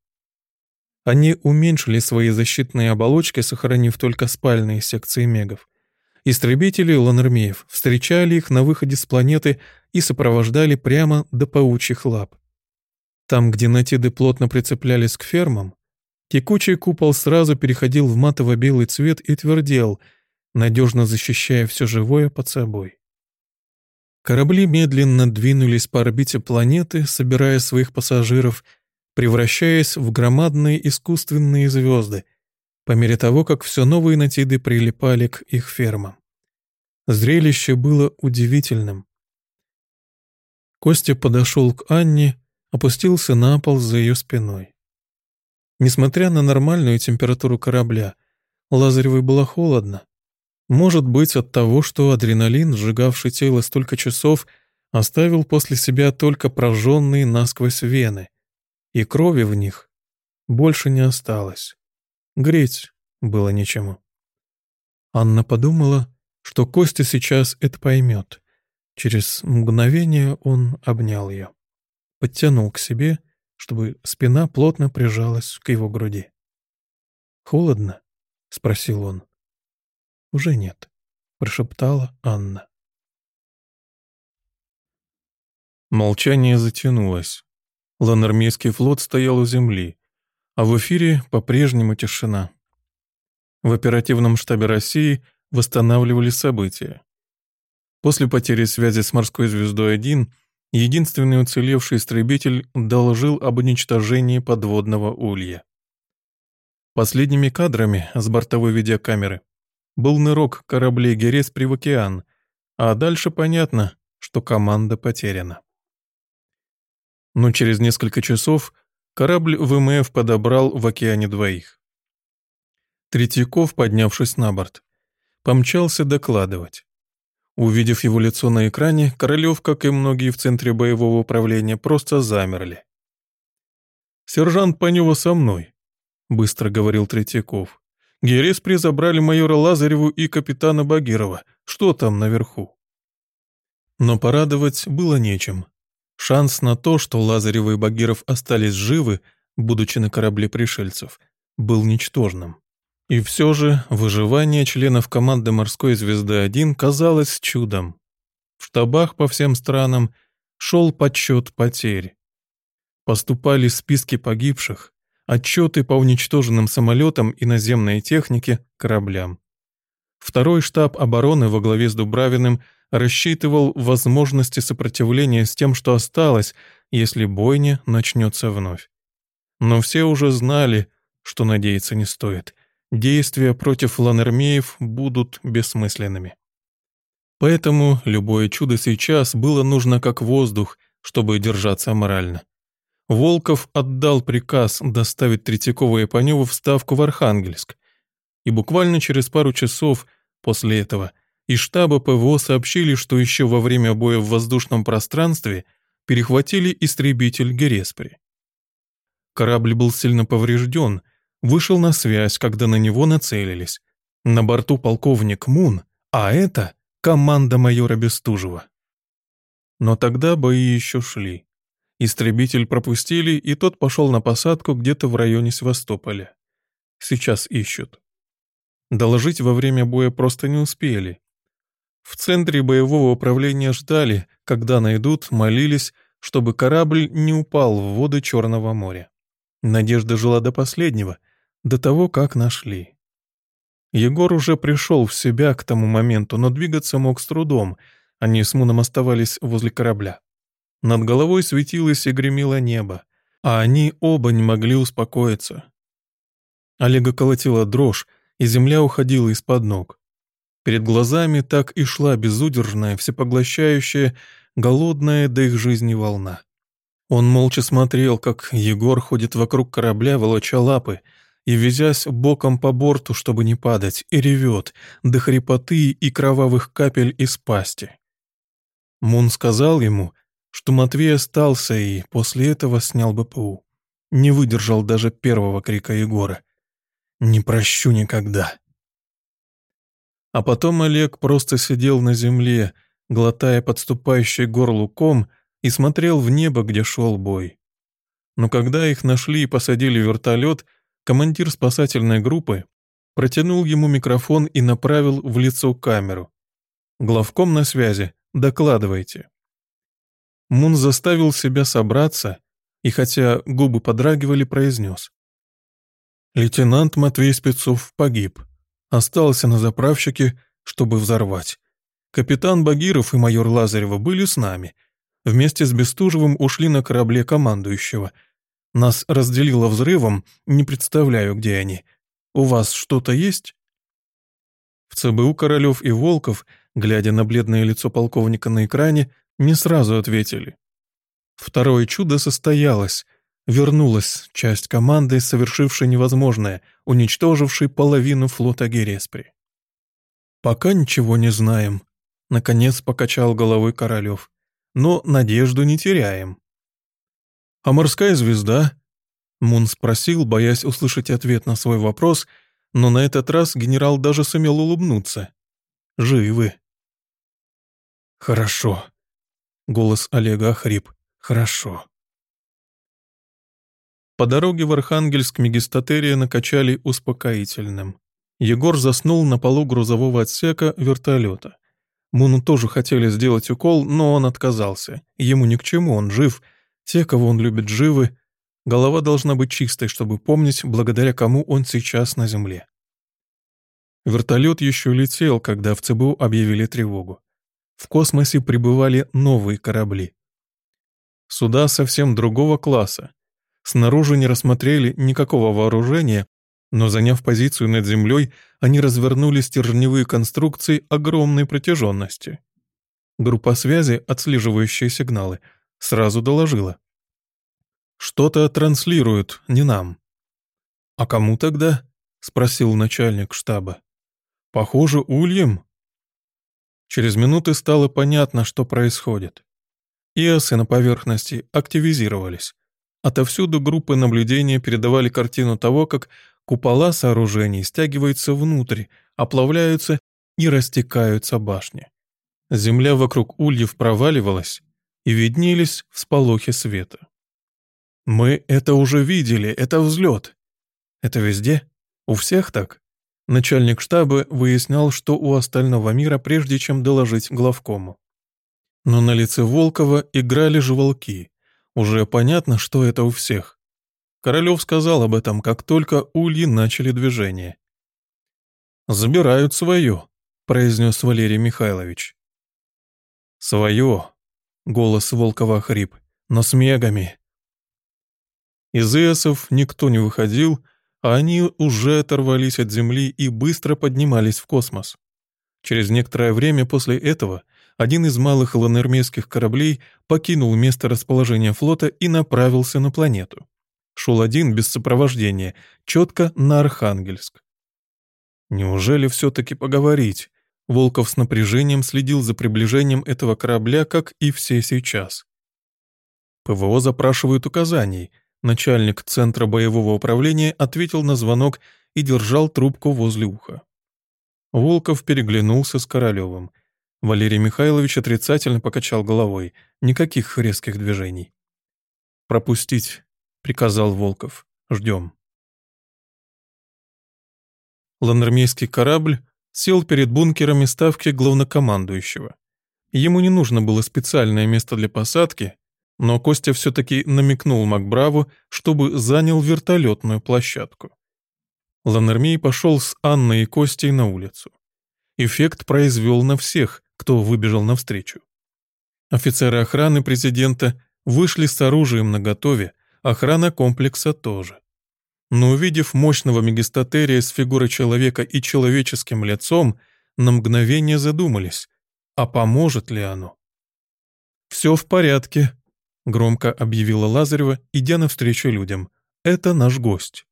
Они уменьшили свои защитные оболочки, сохранив только спальные секции мегов. Истребители ланермеев встречали их на выходе с планеты и сопровождали прямо до паучьих лап. Там, где натиды плотно прицеплялись к фермам, текучий купол сразу переходил в матово-белый цвет и твердел, надежно защищая все живое под собой. Корабли медленно двинулись по орбите планеты, собирая своих пассажиров — превращаясь в громадные искусственные звезды, по мере того, как все новые натиды прилипали к их фермам. Зрелище было удивительным. Костя подошел к Анне, опустился на пол за ее спиной. Несмотря на нормальную температуру корабля, Лазаревой было холодно. Может быть, от того, что адреналин, сжигавший тело столько часов, оставил после себя только прожженные насквозь вены и крови в них больше не осталось. Греть было нечему. Анна подумала, что Костя сейчас это поймет. Через мгновение он обнял ее. Подтянул к себе, чтобы спина плотно прижалась к его груди. «Холодно?» — спросил он. «Уже нет», — прошептала Анна. Молчание затянулось. Ланармейский флот стоял у земли, а в эфире по-прежнему тишина. В оперативном штабе России восстанавливали события. После потери связи с морской звездой-1 единственный уцелевший истребитель доложил об уничтожении подводного улья. Последними кадрами с бортовой видеокамеры был нырок кораблей Герес при океан, а дальше понятно, что команда потеряна но через несколько часов корабль ВМФ подобрал в океане двоих. Третьяков, поднявшись на борт, помчался докладывать. Увидев его лицо на экране, Королев, как и многие в центре боевого управления, просто замерли. «Сержант Панева со мной», — быстро говорил Третьяков. «Гереспри забрали майора Лазареву и капитана Багирова. Что там наверху?» Но порадовать было нечем. Шанс на то, что Лазарев и Багиров остались живы, будучи на корабле пришельцев, был ничтожным. И все же выживание членов команды «Морской звезды-1» казалось чудом. В штабах по всем странам шел подсчет потерь. Поступали списки погибших, отчеты по уничтоженным самолетам и наземной технике, кораблям. Второй штаб обороны во главе с Дубравиным – рассчитывал возможности сопротивления с тем, что осталось, если бойня начнется вновь. Но все уже знали, что надеяться не стоит. действия против ланермеев будут бессмысленными. Поэтому любое чудо сейчас было нужно как воздух, чтобы держаться морально. Волков отдал приказ доставить Третьякова и Паневу в Ставку в Архангельск, и буквально через пару часов после этого из штаба ПВО сообщили, что еще во время боя в воздушном пространстве перехватили истребитель Гереспри. Корабль был сильно поврежден, вышел на связь, когда на него нацелились. На борту полковник Мун, а это команда майора Бестужева. Но тогда бои еще шли. Истребитель пропустили, и тот пошел на посадку где-то в районе Севастополя. Сейчас ищут. Доложить во время боя просто не успели. В центре боевого управления ждали, когда найдут, молились, чтобы корабль не упал в воды Черного моря. Надежда жила до последнего, до того, как нашли. Егор уже пришел в себя к тому моменту, но двигаться мог с трудом. Они с Муном оставались возле корабля. Над головой светилось и гремело небо, а они оба не могли успокоиться. Олега колотила дрожь, и земля уходила из-под ног. Перед глазами так и шла безудержная, всепоглощающая, голодная до их жизни волна. Он молча смотрел, как Егор ходит вокруг корабля, волоча лапы, и, везясь боком по борту, чтобы не падать, и ревет до хрипоты и кровавых капель из пасти. Мун сказал ему, что Матвей остался и после этого снял БПУ. Не выдержал даже первого крика Егора. «Не прощу никогда». А потом Олег просто сидел на земле, глотая подступающий горлу ком, и смотрел в небо, где шел бой. Но когда их нашли и посадили в вертолет, командир спасательной группы протянул ему микрофон и направил в лицо камеру. «Главком на связи, докладывайте». Мун заставил себя собраться и, хотя губы подрагивали, произнес. Лейтенант Матвей Спецов погиб. Остался на заправщике, чтобы взорвать. Капитан Багиров и майор Лазарева были с нами. Вместе с Бестужевым ушли на корабле командующего. Нас разделило взрывом, не представляю, где они. У вас что-то есть? В ЦБУ Королёв и Волков, глядя на бледное лицо полковника на экране, не сразу ответили. Второе чудо состоялось. Вернулась часть команды, совершившей невозможное, уничтожившей половину флота Гереспри. «Пока ничего не знаем», — наконец покачал головой Королев. «Но надежду не теряем». «А морская звезда?» Мун спросил, боясь услышать ответ на свой вопрос, но на этот раз генерал даже сумел улыбнуться. «Живы». «Хорошо», Голос Олега охрип. «Хорошо». По дороге в Архангельск Мегистатерия накачали успокоительным. Егор заснул на полу грузового отсека вертолета. Муну тоже хотели сделать укол, но он отказался. Ему ни к чему, он жив. Те, кого он любит, живы. Голова должна быть чистой, чтобы помнить, благодаря кому он сейчас на земле. Вертолет еще летел, когда в ЦБУ объявили тревогу. В космосе прибывали новые корабли. Суда совсем другого класса. Снаружи не рассмотрели никакого вооружения, но заняв позицию над землей, они развернули стержневые конструкции огромной протяженности. Группа связи, отслеживающая сигналы, сразу доложила. «Что-то транслируют, не нам». «А кому тогда?» — спросил начальник штаба. «Похоже, ульям», Через минуты стало понятно, что происходит. ИАСы на поверхности активизировались. Отовсюду группы наблюдения передавали картину того, как купола сооружений стягиваются внутрь, оплавляются и растекаются башни. Земля вокруг ульев проваливалась, и виднелись всполохи света. «Мы это уже видели, это взлет. Это везде? У всех так?» Начальник штаба выяснял, что у остального мира, прежде чем доложить главкому. Но на лице Волкова играли же волки. Уже понятно, что это у всех. Королев сказал об этом, как только ульи начали движение. «Забирают свое», — произнес Валерий Михайлович. «Свое», — голос Волкова хрип, — «но с мегами». Из эсов никто не выходил, а они уже оторвались от Земли и быстро поднимались в космос. Через некоторое время после этого один из малых ланермейских кораблей покинул место расположения флота и направился на планету. Шел один без сопровождения, четко на Архангельск. Неужели все-таки поговорить? Волков с напряжением следил за приближением этого корабля, как и все сейчас. ПВО запрашивают указаний. Начальник Центра боевого управления ответил на звонок и держал трубку возле уха. Волков переглянулся с Королевым. Валерий Михайлович отрицательно покачал головой. Никаких резких движений. «Пропустить», — приказал Волков. «Ждем». Ланермейский корабль сел перед бункерами ставки главнокомандующего. Ему не нужно было специальное место для посадки, но Костя все-таки намекнул Макбраву, чтобы занял вертолетную площадку. Ланермей пошел с Анной и Костей на улицу. Эффект произвел на всех, кто выбежал навстречу. Офицеры охраны президента вышли с оружием наготове, охрана комплекса тоже. Но увидев мощного мегистатерия с фигурой человека и человеческим лицом, на мгновение задумались, а поможет ли оно? «Все в порядке», — громко объявила Лазарева, идя навстречу людям. «Это наш гость».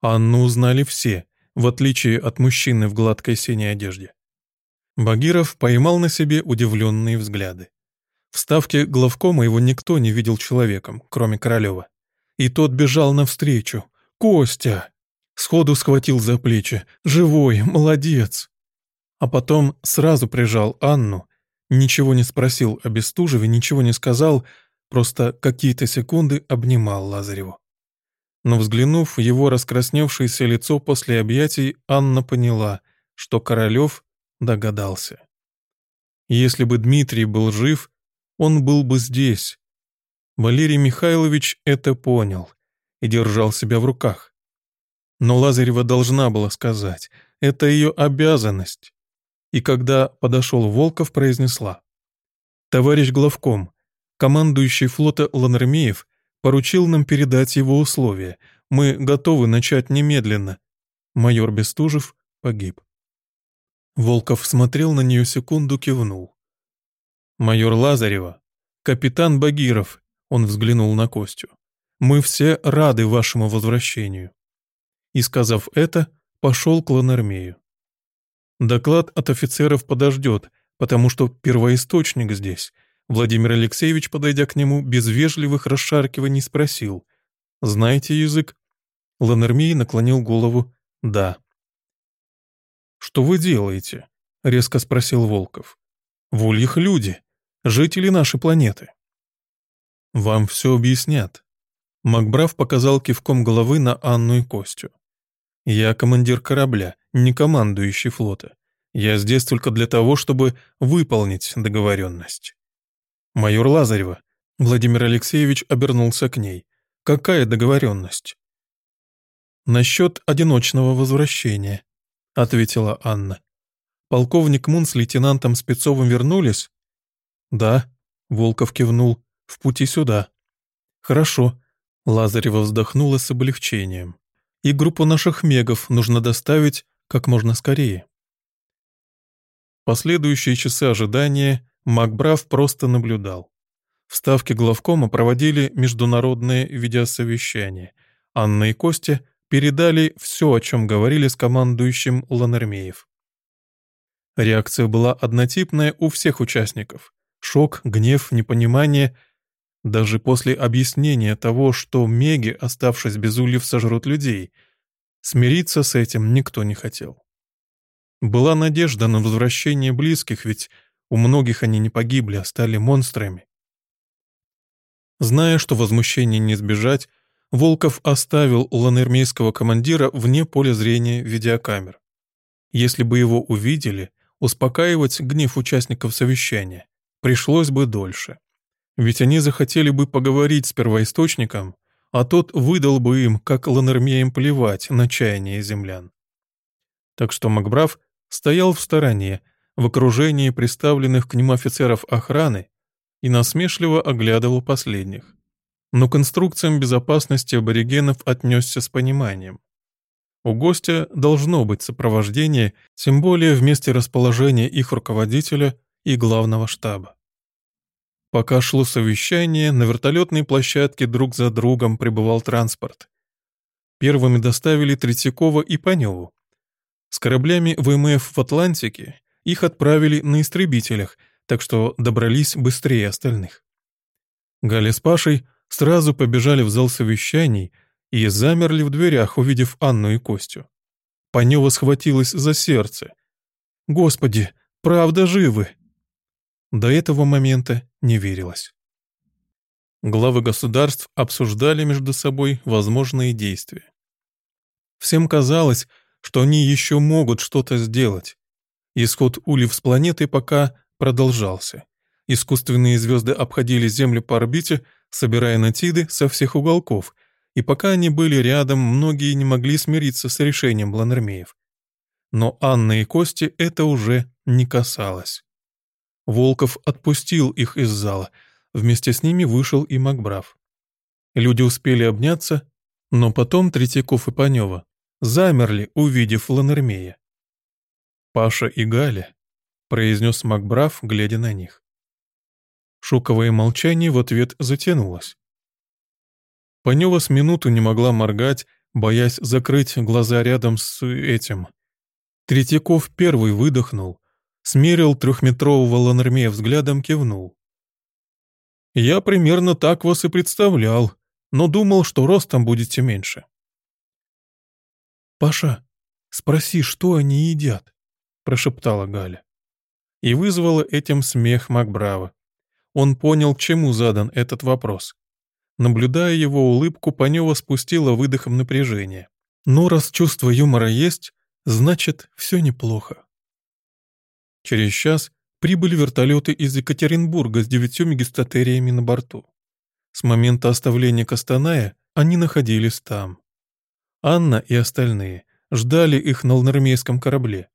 Анну узнали все, в отличие от мужчины в гладкой синей одежде. Багиров поймал на себе удивленные взгляды. В ставке главкома его никто не видел человеком, кроме Королева. И тот бежал навстречу. «Костя!» Сходу схватил за плечи. «Живой, молодец!» А потом сразу прижал Анну, ничего не спросил о Бестужеве, ничего не сказал, просто какие-то секунды обнимал Лазареву. Но взглянув в его раскрасневшееся лицо после объятий, Анна поняла, что Королев догадался. Если бы Дмитрий был жив, он был бы здесь. Валерий Михайлович это понял и держал себя в руках. Но Лазарева должна была сказать, это ее обязанность. И когда подошел Волков, произнесла. «Товарищ главком, командующий флота Ланермеев поручил нам передать его условия. Мы готовы начать немедленно. Майор Бестужев погиб». Волков смотрел на нее секунду, кивнул. «Майор Лазарева, капитан Багиров», он взглянул на Костю. «Мы все рады вашему возвращению». И, сказав это, пошел к Ланармею. Доклад от офицеров подождет, потому что первоисточник здесь. Владимир Алексеевич, подойдя к нему, без вежливых расшаркиваний спросил. «Знаете язык?» Ланермей наклонил голову «Да». «Что вы делаете?» — резко спросил Волков. «В ульях люди, жители нашей планеты». «Вам все объяснят». Макбрав показал кивком головы на Анну и Костю. «Я командир корабля, не командующий флота. Я здесь только для того, чтобы выполнить договоренность». «Майор Лазарева», Владимир Алексеевич обернулся к ней. «Какая договоренность?» «Насчет одиночного возвращения», — ответила Анна. «Полковник Мун с лейтенантом Спецовым вернулись?» «Да», — Волков кивнул, — «в пути сюда». «Хорошо», — Лазарева вздохнула с облегчением. «И группу наших мегов нужно доставить как можно скорее». Последующие часы ожидания Макбрав просто наблюдал. В ставке главкома проводили международное видеосовещание. Анна и Костя передали все, о чем говорили с командующим Ланермеев. Реакция была однотипная у всех участников. Шок, гнев, непонимание. Даже после объяснения того, что меги, оставшись без ульев, сожрут людей, смириться с этим никто не хотел. Была надежда на возвращение близких, ведь у многих они не погибли, а стали монстрами. Зная, что возмущение не избежать, Волков оставил ланермейского командира вне поля зрения видеокамер. Если бы его увидели, успокаивать гнев участников совещания пришлось бы дольше. Ведь они захотели бы поговорить с первоисточником, а тот выдал бы им, как ланермеям плевать на чаяние землян. Так что Макбрав стоял в стороне, в окружении представленных к нему офицеров охраны и насмешливо оглядывал последних. Но к инструкциям безопасности аборигенов отнесся с пониманием. У гостя должно быть сопровождение, тем более в месте расположения их руководителя и главного штаба. Пока шло совещание, на вертолетной площадке друг за другом прибывал транспорт. Первыми доставили Третьякова и Паневу. С кораблями ВМФ в Атлантике их отправили на истребителях, так что добрались быстрее остальных. Галя с Пашей сразу побежали в зал совещаний и замерли в дверях, увидев Анну и Костю. Панева схватилась за сердце. «Господи, правда живы!» До этого момента не верилось. Главы государств обсуждали между собой возможные действия. Всем казалось, что они еще могут что-то сделать. Исход Ульев с планеты пока продолжался. Искусственные звезды обходили Землю по орбите, собирая натиды со всех уголков, и пока они были рядом, многие не могли смириться с решением Бланермеев. Но Анны и Кости это уже не касалось. Волков отпустил их из зала. Вместе с ними вышел и Макбрав. Люди успели обняться, но потом Третьяков и Панева замерли, увидев Ланермея. «Паша и Галя», — произнес Макбрав, глядя на них. Шоковое молчание в ответ затянулось. Панева с минуту не могла моргать, боясь закрыть глаза рядом с этим. Третьяков первый выдохнул, смерил трехметрового Ланермея взглядом, кивнул. «Я примерно так вас и представлял, но думал, что ростом будете меньше». «Паша, спроси, что они едят?» — прошептала Галя. И вызвала этим смех Макбрава. Он понял, к чему задан этот вопрос. Наблюдая его улыбку, Панева спустила выдохом напряжение. «Ну, раз чувство юмора есть, значит, все неплохо». Через час прибыли вертолеты из Екатеринбурга с девятью мегистатериями на борту. С момента оставления Костаная они находились там. Анна и остальные ждали их на лнармейском корабле.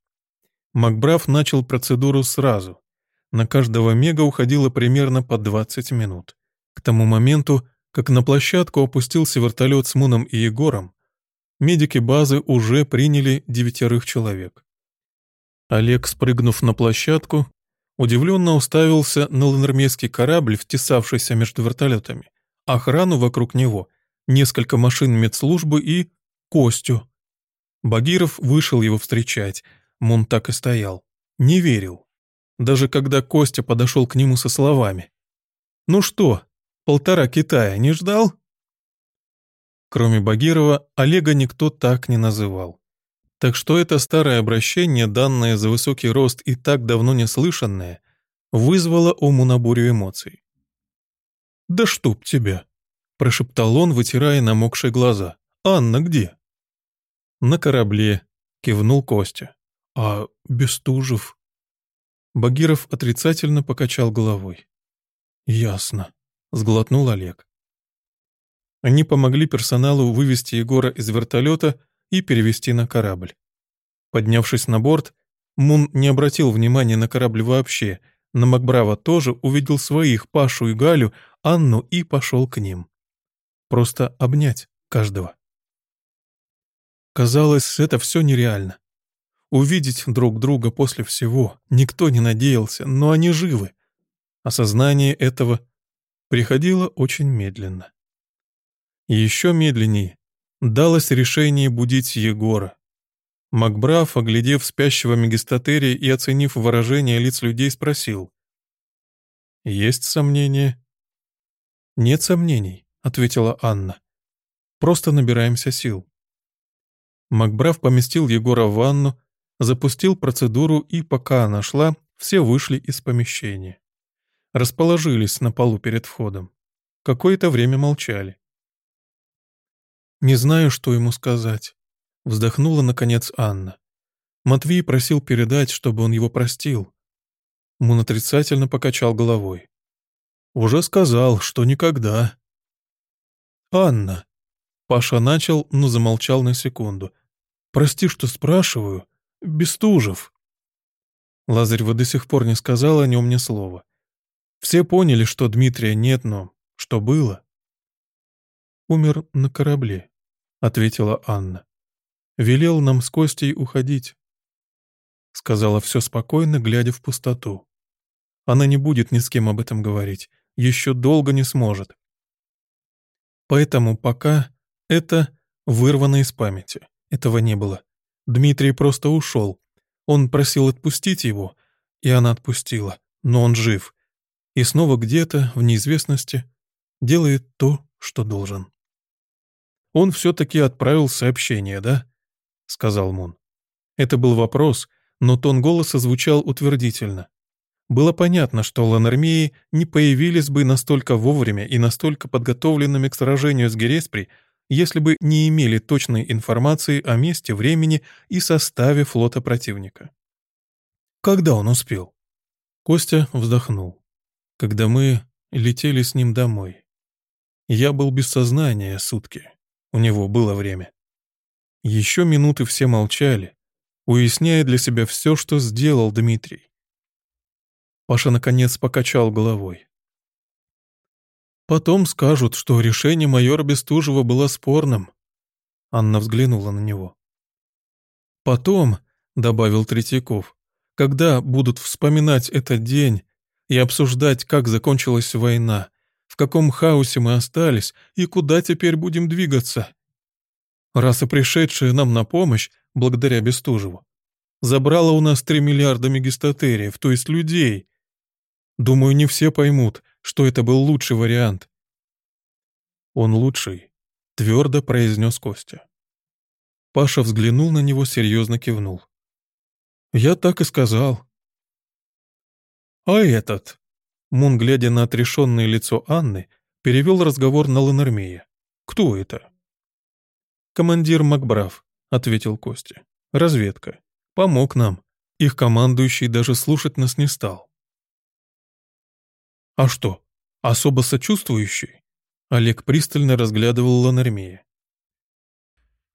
Макбраф начал процедуру сразу. На каждого мега уходило примерно по 20 минут. К тому моменту, как на площадку опустился вертолет с Муном и Егором, медики базы уже приняли девятерых человек. Олег, спрыгнув на площадку, удивленно уставился на ланермейский корабль, втесавшийся между вертолетами, охрану вокруг него, несколько машин медслужбы и Костю. Багиров вышел его встречать, Мун так и стоял. Не верил. Даже когда Костя подошел к нему со словами. «Ну что, полтора Китая не ждал?» Кроме Багирова, Олега никто так не называл. Так что это старое обращение, данное за высокий рост и так давно не слышанное, вызвало у Муна эмоций. «Да чтоб тебя!» – прошептал он, вытирая намокшие глаза. «Анна где?» «На корабле», – кивнул Костя. «А Бестужев?» Багиров отрицательно покачал головой. «Ясно», – сглотнул Олег. Они помогли персоналу вывести Егора из вертолета и перевести на корабль. Поднявшись на борт, Мун не обратил внимания на корабль вообще, но Макбраво тоже увидел своих, Пашу и Галю, Анну и пошел к ним. Просто обнять каждого. Казалось, это все нереально. Увидеть друг друга после всего никто не надеялся, но они живы. Осознание этого приходило очень медленно. Еще медленнее далось решение будить Егора. Макбраф, оглядев спящего мегистатерия и оценив выражение лиц людей, спросил. «Есть сомнения?» «Нет сомнений», — ответила Анна. «Просто набираемся сил». Макбраф поместил Егора в ванну, запустил процедуру, и пока она шла, все вышли из помещения. Расположились на полу перед входом. Какое-то время молчали. «Не знаю, что ему сказать», — вздохнула, наконец, Анна. Матвей просил передать, чтобы он его простил. Мун отрицательно покачал головой. «Уже сказал, что никогда». «Анна», — Паша начал, но замолчал на секунду. «Прости, что спрашиваю. Бестужев». Лазарева до сих пор не сказала о нем ни слова. Все поняли, что Дмитрия нет, но что было? «Умер на корабле», — ответила Анна. «Велел нам с Костей уходить». Сказала все спокойно, глядя в пустоту. Она не будет ни с кем об этом говорить, еще долго не сможет. Поэтому пока это вырвано из памяти. Этого не было. Дмитрий просто ушел. Он просил отпустить его, и она отпустила, но он жив. И снова где-то, в неизвестности, делает то, что должен. «Он все-таки отправил сообщение, да?» — сказал Мун. Это был вопрос, но тон голоса звучал утвердительно. Было понятно, что ланармеи не появились бы настолько вовремя и настолько подготовленными к сражению с Гереспри, если бы не имели точной информации о месте, времени и составе флота противника. Когда он успел? Костя вздохнул. Когда мы летели с ним домой. Я был без сознания сутки. У него было время. Еще минуты все молчали, уясняя для себя все, что сделал Дмитрий. Паша наконец покачал головой. Потом скажут, что решение майора Бестужева было спорным. Анна взглянула на него. Потом, добавил Третьяков, когда будут вспоминать этот день и обсуждать, как закончилась война, в каком хаосе мы остались и куда теперь будем двигаться. Раса, пришедшая нам на помощь, благодаря Бестужеву, забрала у нас 3 миллиарда мегистатериев, то есть людей, Думаю, не все поймут, что это был лучший вариант. Он лучший, твердо произнес Костя. Паша взглянул на него, серьезно кивнул. Я так и сказал. А этот? Мун, глядя на отрешенное лицо Анны, перевел разговор на Ланармея. Кто это? Командир Макбрав, ответил Костя. Разведка. Помог нам. Их командующий даже слушать нас не стал. «А что, особо сочувствующий?» Олег пристально разглядывал Ланармея.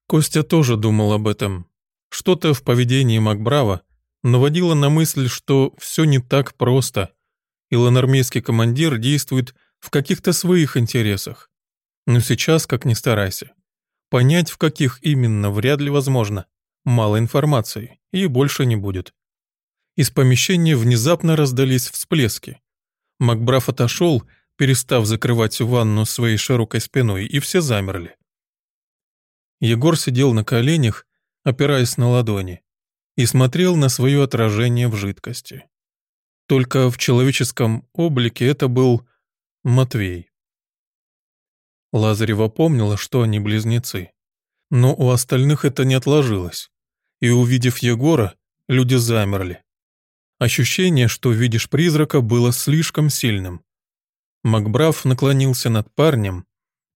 Костя тоже думал об этом. Что-то в поведении Макбрава наводило на мысль, что все не так просто, и ланармейский командир действует в каких-то своих интересах. Но сейчас, как ни старайся, понять, в каких именно, вряд ли возможно. Мало информации, и больше не будет. Из помещения внезапно раздались всплески. Макбраф отошел, перестав закрывать ванну своей широкой спиной, и все замерли. Егор сидел на коленях, опираясь на ладони, и смотрел на свое отражение в жидкости. Только в человеческом облике это был Матвей. Лазарева помнила, что они близнецы. Но у остальных это не отложилось. И увидев Егора, люди замерли. Ощущение, что видишь призрака, было слишком сильным. Макбраф наклонился над парнем,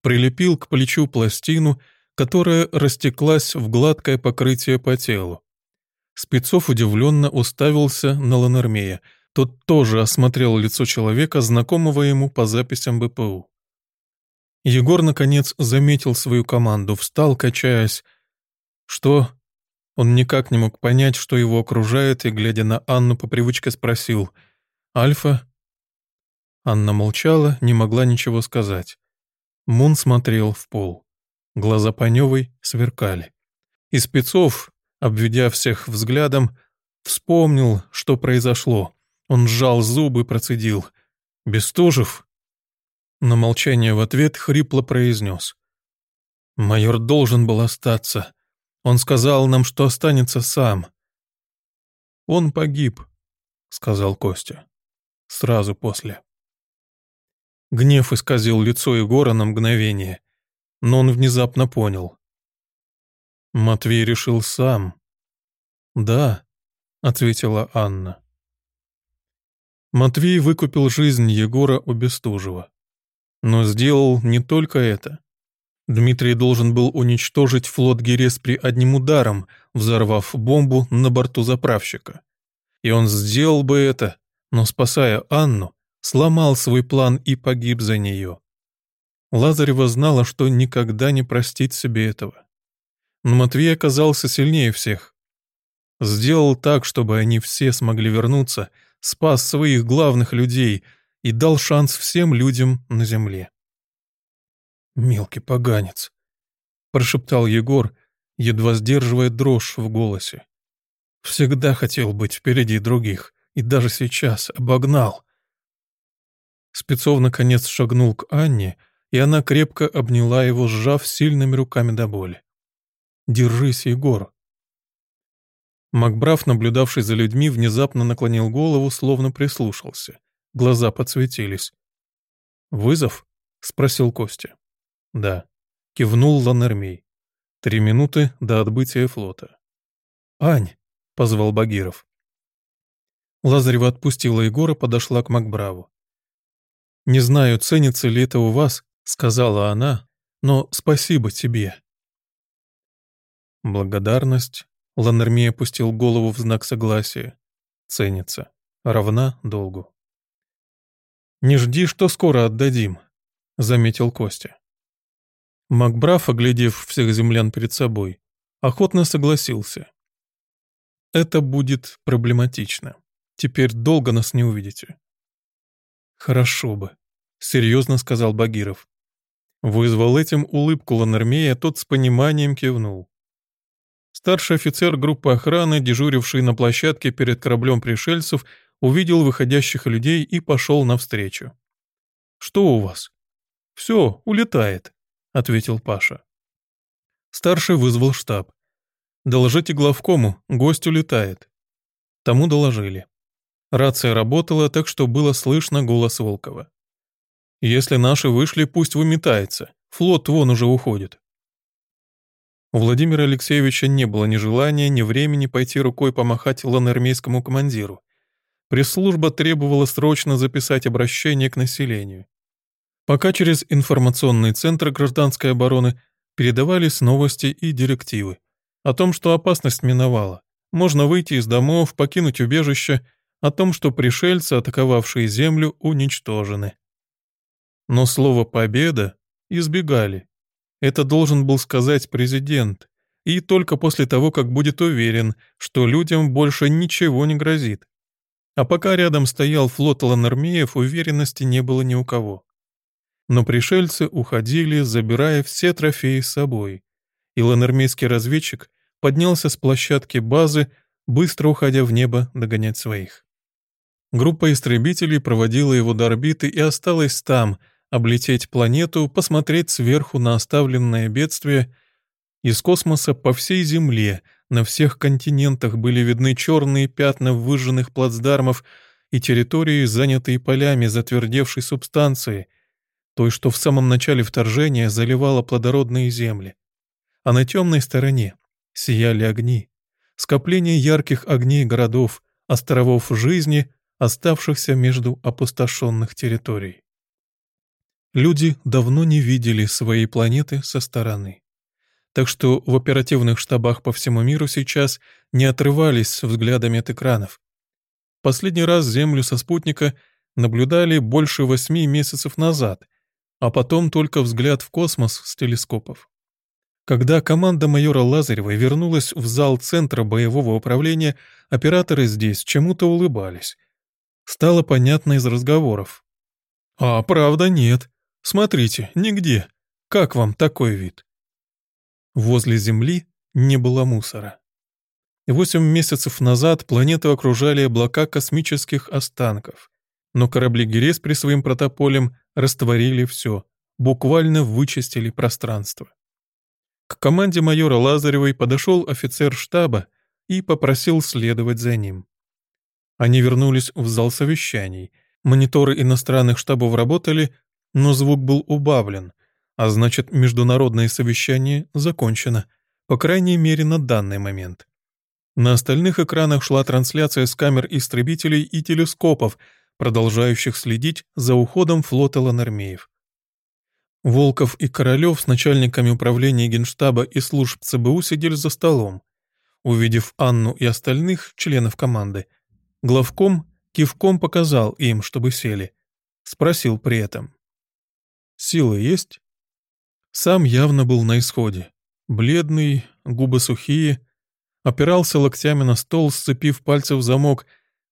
прилепил к плечу пластину, которая растеклась в гладкое покрытие по телу. Спецов удивленно уставился на Ланармея. Тот тоже осмотрел лицо человека, знакомого ему по записям БПУ. Егор, наконец, заметил свою команду, встал, качаясь. «Что?» Он никак не мог понять, что его окружает, и, глядя на Анну, по привычке спросил «Альфа?» Анна молчала, не могла ничего сказать. Мун смотрел в пол. Глаза Паневой сверкали. И спецов, обведя всех взглядом, вспомнил, что произошло. Он сжал зубы, процедил. «Бестужев?» На молчание в ответ хрипло произнес. «Майор должен был остаться. Он сказал нам, что останется сам. Он погиб, сказал Костя. Сразу после. Гнев исказил лицо Егора на мгновение, но он внезапно понял. Матвей решил сам. «Да», — ответила Анна. Матвей выкупил жизнь Егора у Бестужева. Но сделал не только это. Дмитрий должен был уничтожить флот Гереспри одним ударом, взорвав бомбу на борту заправщика. И он сделал бы это, но, спасая Анну, сломал свой план и погиб за нее. Лазарева знала, что никогда не простит себе этого. Но Матвей оказался сильнее всех. Сделал так, чтобы они все смогли вернуться, спас своих главных людей и дал шанс всем людям на земле. Мелкий поганец, прошептал Егор, едва сдерживая дрожь в голосе. Всегда хотел быть впереди других, и даже сейчас обогнал. Спецов наконец шагнул к Анне, и она крепко обняла его, сжав сильными руками до боли. «Держись, Егор!» Макбраф, наблюдавший за людьми, внезапно наклонил голову, словно прислушался. Глаза подсветились. «Вызов?» — спросил Костя. «Да», — кивнул Ланермей. «Три минуты до отбытия флота». «Ань!» — позвал Багиров. Лазарева отпустила Егора, подошла к Макбраву. «Не знаю, ценится ли это у вас», — сказала она, — «но спасибо тебе». Благодарность. Ланермей опустил голову в знак согласия. Ценится. Равна долгу. «Не жди, что скоро отдадим», — заметил Костя. Макбраф, оглядев всех землян перед собой, охотно согласился. «Это будет проблематично. Теперь долго нас не увидите». «Хорошо бы», — серьезно сказал Багиров. Вызвал этим улыбку Ланермея, тот с пониманием кивнул. Старший офицер группы охраны, дежуривший на площадке перед кораблем пришельцев, увидел выходящих людей и пошел навстречу. «Что у вас?» «Все, улетает», — ответил Паша. Старший вызвал штаб. «Доложите главкому, гость улетает». Тому доложили. Рация работала, так что было слышно голос Волкова. «Если наши вышли, пусть выметается. Флот вон уже уходит». У Владимира Алексеевича не было ни желания, ни времени пойти рукой помахать ланармейскому командиру. Пресс-служба требовала срочно записать обращение к населению. Пока через информационный центр гражданской обороны передавались новости и директивы о том, что опасность миновала. Можно выйти из домов, покинуть убежище, о том, что пришельцы, атаковавшие Землю, уничтожены. Но слово «победа» избегали. Это должен был сказать президент, и только после того, как будет уверен, что людям больше ничего не грозит. А пока рядом стоял флот ланармеев, уверенности не было ни у кого. Но пришельцы уходили, забирая все трофеи с собой, и ланармейский разведчик поднялся с площадки базы, быстро уходя в небо догонять своих. Группа истребителей проводила его до орбиты и осталась там, облететь планету, посмотреть сверху на оставленное бедствие. Из космоса по всей Земле — на всех континентах были видны черные пятна выжженных плацдармов и территории, занятые полями затвердевшей субстанции, той, что в самом начале вторжения заливала плодородные земли. А на темной стороне сияли огни, скопление ярких огней городов, островов жизни, оставшихся между опустошенных территорий. Люди давно не видели своей планеты со стороны так что в оперативных штабах по всему миру сейчас не отрывались взглядами от экранов. Последний раз Землю со спутника наблюдали больше восьми месяцев назад, а потом только взгляд в космос с телескопов. Когда команда майора Лазаревой вернулась в зал Центра боевого управления, операторы здесь чему-то улыбались. Стало понятно из разговоров. «А, правда, нет. Смотрите, нигде. Как вам такой вид?» Возле Земли не было мусора. Восемь месяцев назад планету окружали облака космических останков, но корабли Герес при своим протополем растворили все, буквально вычистили пространство. К команде майора Лазаревой подошел офицер штаба и попросил следовать за ним. Они вернулись в зал совещаний. Мониторы иностранных штабов работали, но звук был убавлен — а значит, международное совещание закончено, по крайней мере на данный момент. На остальных экранах шла трансляция с камер истребителей и телескопов, продолжающих следить за уходом флота ланармеев. Волков и Королев с начальниками управления Генштаба и служб ЦБУ сидели за столом. Увидев Анну и остальных членов команды, главком кивком показал им, чтобы сели. Спросил при этом. «Силы есть?» Сам явно был на исходе. Бледный, губы сухие, опирался локтями на стол, сцепив пальцы в замок,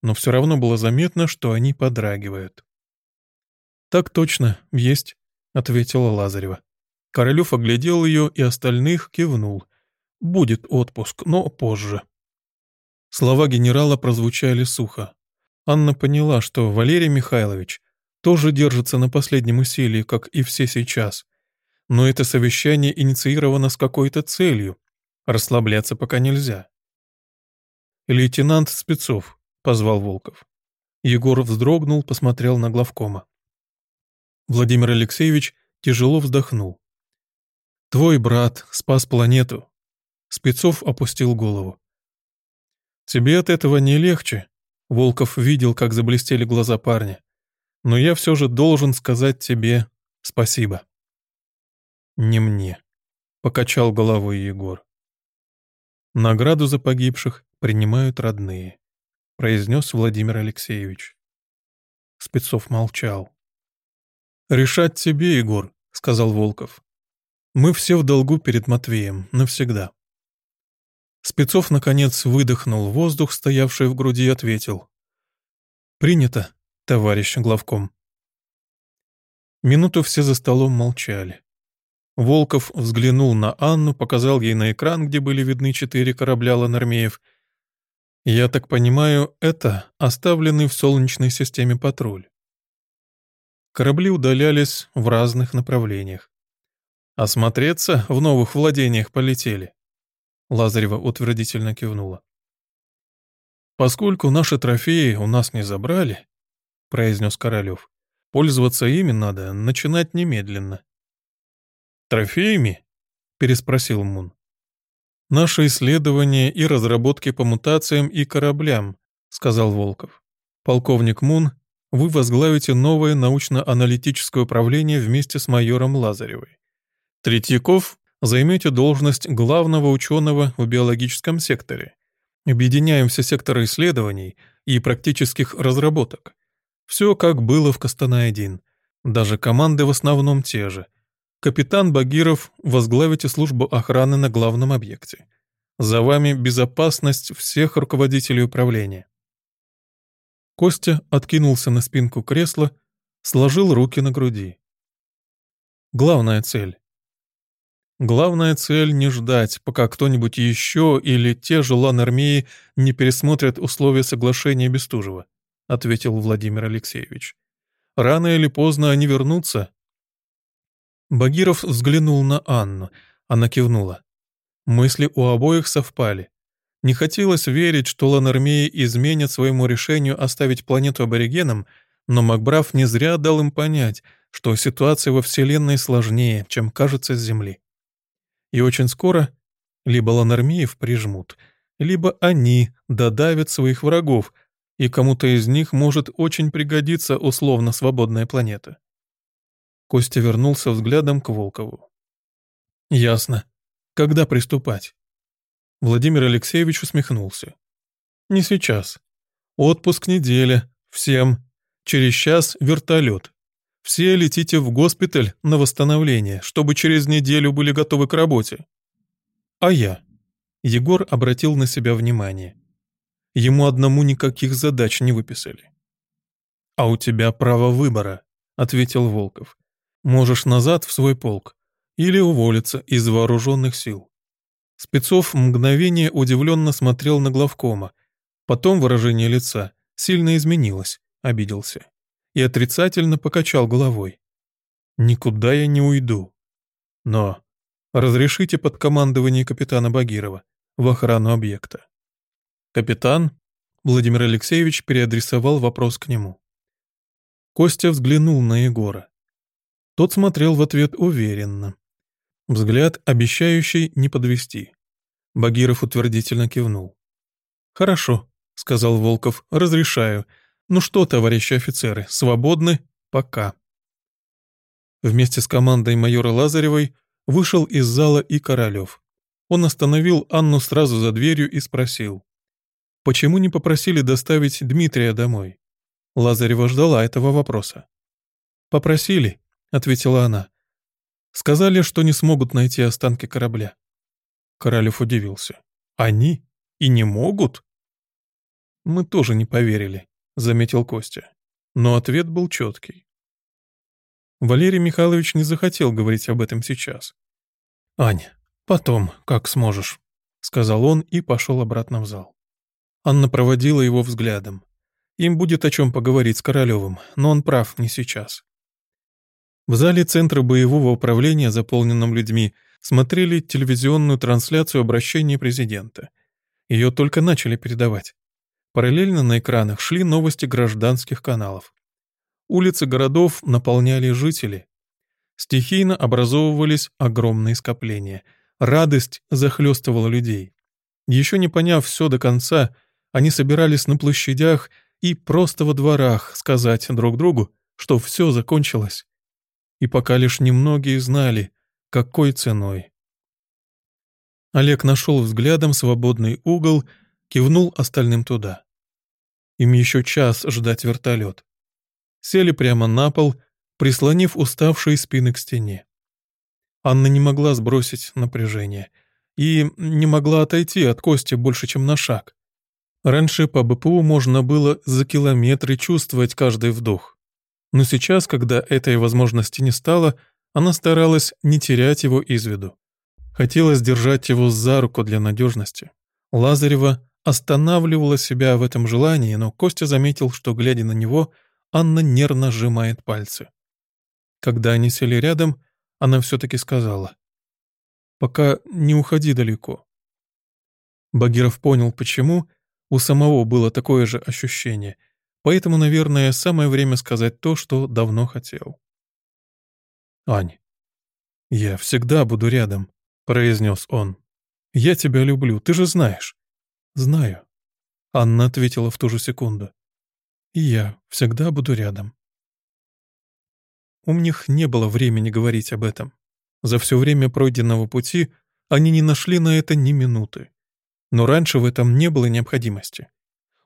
но все равно было заметно, что они подрагивают. «Так точно, есть», — ответила Лазарева. Королев оглядел ее и остальных кивнул. Будет отпуск, но позже. Слова генерала прозвучали сухо. Анна поняла, что Валерий Михайлович тоже держится на последнем усилии, как и все сейчас. Но это совещание инициировано с какой-то целью. Расслабляться пока нельзя. «Лейтенант Спецов», — позвал Волков. Егор вздрогнул, посмотрел на главкома. Владимир Алексеевич тяжело вздохнул. «Твой брат спас планету». Спецов опустил голову. «Тебе от этого не легче?» Волков видел, как заблестели глаза парня. «Но я все же должен сказать тебе спасибо». «Не мне», — покачал головой Егор. «Награду за погибших принимают родные», — произнес Владимир Алексеевич. Спецов молчал. «Решать тебе, Егор», — сказал Волков. «Мы все в долгу перед Матвеем, навсегда». Спецов, наконец, выдохнул воздух, стоявший в груди, и ответил. «Принято, товарищ главком». Минуту все за столом молчали. Волков взглянул на Анну, показал ей на экран, где были видны четыре корабля Ланармеев. «Я так понимаю, это оставленный в Солнечной системе патруль». Корабли удалялись в разных направлениях. «Осмотреться в новых владениях полетели», Лазарева утвердительно кивнула. «Поскольку наши трофеи у нас не забрали», — произнес Королев, — «пользоваться ими надо начинать немедленно». «Трофеями?» — переспросил Мун. «Наши исследования и разработки по мутациям и кораблям», — сказал Волков. «Полковник Мун, вы возглавите новое научно-аналитическое управление вместе с майором Лазаревой. Третьяков займете должность главного ученого в биологическом секторе. Объединяем все секторы исследований и практических разработок. Все как было в Кастанай-1. Даже команды в основном те же. Капитан Багиров, возглавите службу охраны на главном объекте. За вами безопасность всех руководителей управления. Костя откинулся на спинку кресла, сложил руки на груди. Главная цель Главная цель — не ждать, пока кто-нибудь еще или те же лан-армеи не пересмотрят условия соглашения Бестужева, — ответил Владимир Алексеевич. Рано или поздно они вернутся. Багиров взглянул на Анну. Она кивнула. Мысли у обоих совпали. Не хотелось верить, что лан-армеи изменят своему решению оставить планету аборигенам, но Макбраф не зря дал им понять, что ситуация во Вселенной сложнее, чем кажется с Земли. И очень скоро либо ланармеев прижмут, либо они додавят своих врагов, и кому-то из них может очень пригодиться условно свободная планета. Костя вернулся взглядом к Волкову. «Ясно. Когда приступать?» Владимир Алексеевич усмехнулся. «Не сейчас. Отпуск неделя. Всем. Через час вертолет. Все летите в госпиталь на восстановление, чтобы через неделю были готовы к работе. А я? Егор обратил на себя внимание. Ему одному никаких задач не выписали. «А у тебя право выбора», — ответил Волков. «Можешь назад в свой полк или уволиться из вооруженных сил». Спецов мгновение удивленно смотрел на главкома. Потом выражение лица сильно изменилось, обиделся и отрицательно покачал головой. «Никуда я не уйду. Но разрешите под командование капитана Багирова в охрану объекта». «Капитан?» Владимир Алексеевич переадресовал вопрос к нему. Костя взглянул на Егора. Тот смотрел в ответ уверенно. Взгляд, обещающий не подвести. Багиров утвердительно кивнул. «Хорошо», — сказал Волков, — «разрешаю. «Ну что, товарищи офицеры, свободны? Пока». Вместе с командой майора Лазаревой вышел из зала и Королев. Он остановил Анну сразу за дверью и спросил. «Почему не попросили доставить Дмитрия домой?» Лазарева ждала этого вопроса. «Попросили», — ответила она. «Сказали, что не смогут найти останки корабля». Королев удивился. «Они? И не могут?» Мы тоже не поверили. — заметил Костя. Но ответ был четкий. Валерий Михайлович не захотел говорить об этом сейчас. «Ань, потом, как сможешь», — сказал он и пошел обратно в зал. Анна проводила его взглядом. Им будет о чем поговорить с Королевым, но он прав, не сейчас. В зале Центра боевого управления, заполненном людьми, смотрели телевизионную трансляцию обращения президента. Ее только начали передавать. Параллельно на экранах шли новости гражданских каналов. Улицы городов наполняли жители. Стихийно образовывались огромные скопления. Радость захлестывала людей. Еще не поняв все до конца, они собирались на площадях и просто во дворах сказать друг другу, что все закончилось. И пока лишь немногие знали, какой ценой. Олег нашел взглядом свободный угол, кивнул остальным туда. Им еще час ждать вертолет. Сели прямо на пол, прислонив уставшие спины к стене. Анна не могла сбросить напряжение и не могла отойти от Кости больше, чем на шаг. Раньше по БПУ можно было за километры чувствовать каждый вдох. Но сейчас, когда этой возможности не стало, она старалась не терять его из виду. Хотелось держать его за руку для надежности. Лазарева останавливала себя в этом желании, но Костя заметил, что, глядя на него, Анна нервно сжимает пальцы. Когда они сели рядом, она все-таки сказала. «Пока не уходи далеко». Багиров понял, почему, у самого было такое же ощущение, поэтому, наверное, самое время сказать то, что давно хотел. «Ань, я всегда буду рядом», — произнес он. «Я тебя люблю, ты же знаешь». «Знаю», — Анна ответила в ту же секунду. «И я всегда буду рядом». У них не было времени говорить об этом. За все время пройденного пути они не нашли на это ни минуты но раньше в этом не было необходимости.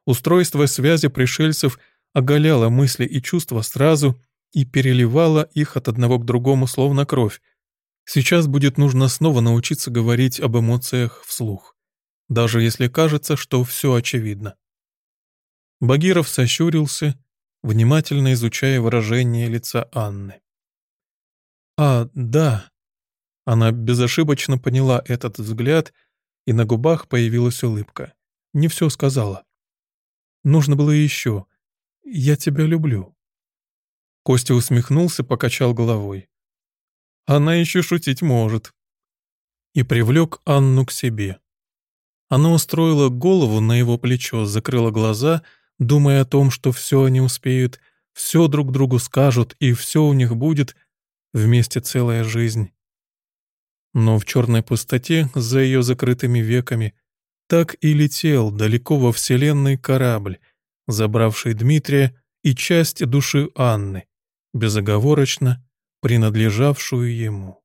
Устройство связи пришельцев оголяло мысли и чувства сразу и переливало их от одного к другому словно кровь. Сейчас будет нужно снова научиться говорить об эмоциях вслух, даже если кажется, что все очевидно. Багиров сощурился, внимательно изучая выражение лица Анны. «А, да». Она безошибочно поняла этот взгляд — и на губах появилась улыбка. Не все сказала. Нужно было еще. «Я тебя люблю». Костя усмехнулся, покачал головой. «Она еще шутить может». И привлек Анну к себе. Она устроила голову на его плечо, закрыла глаза, думая о том, что все они успеют, все друг другу скажут, и все у них будет, вместе целая жизнь. Но в черной пустоте, за ее закрытыми веками, так и летел далеко во Вселенной корабль, забравший Дмитрия и часть души Анны, безоговорочно принадлежавшую ему.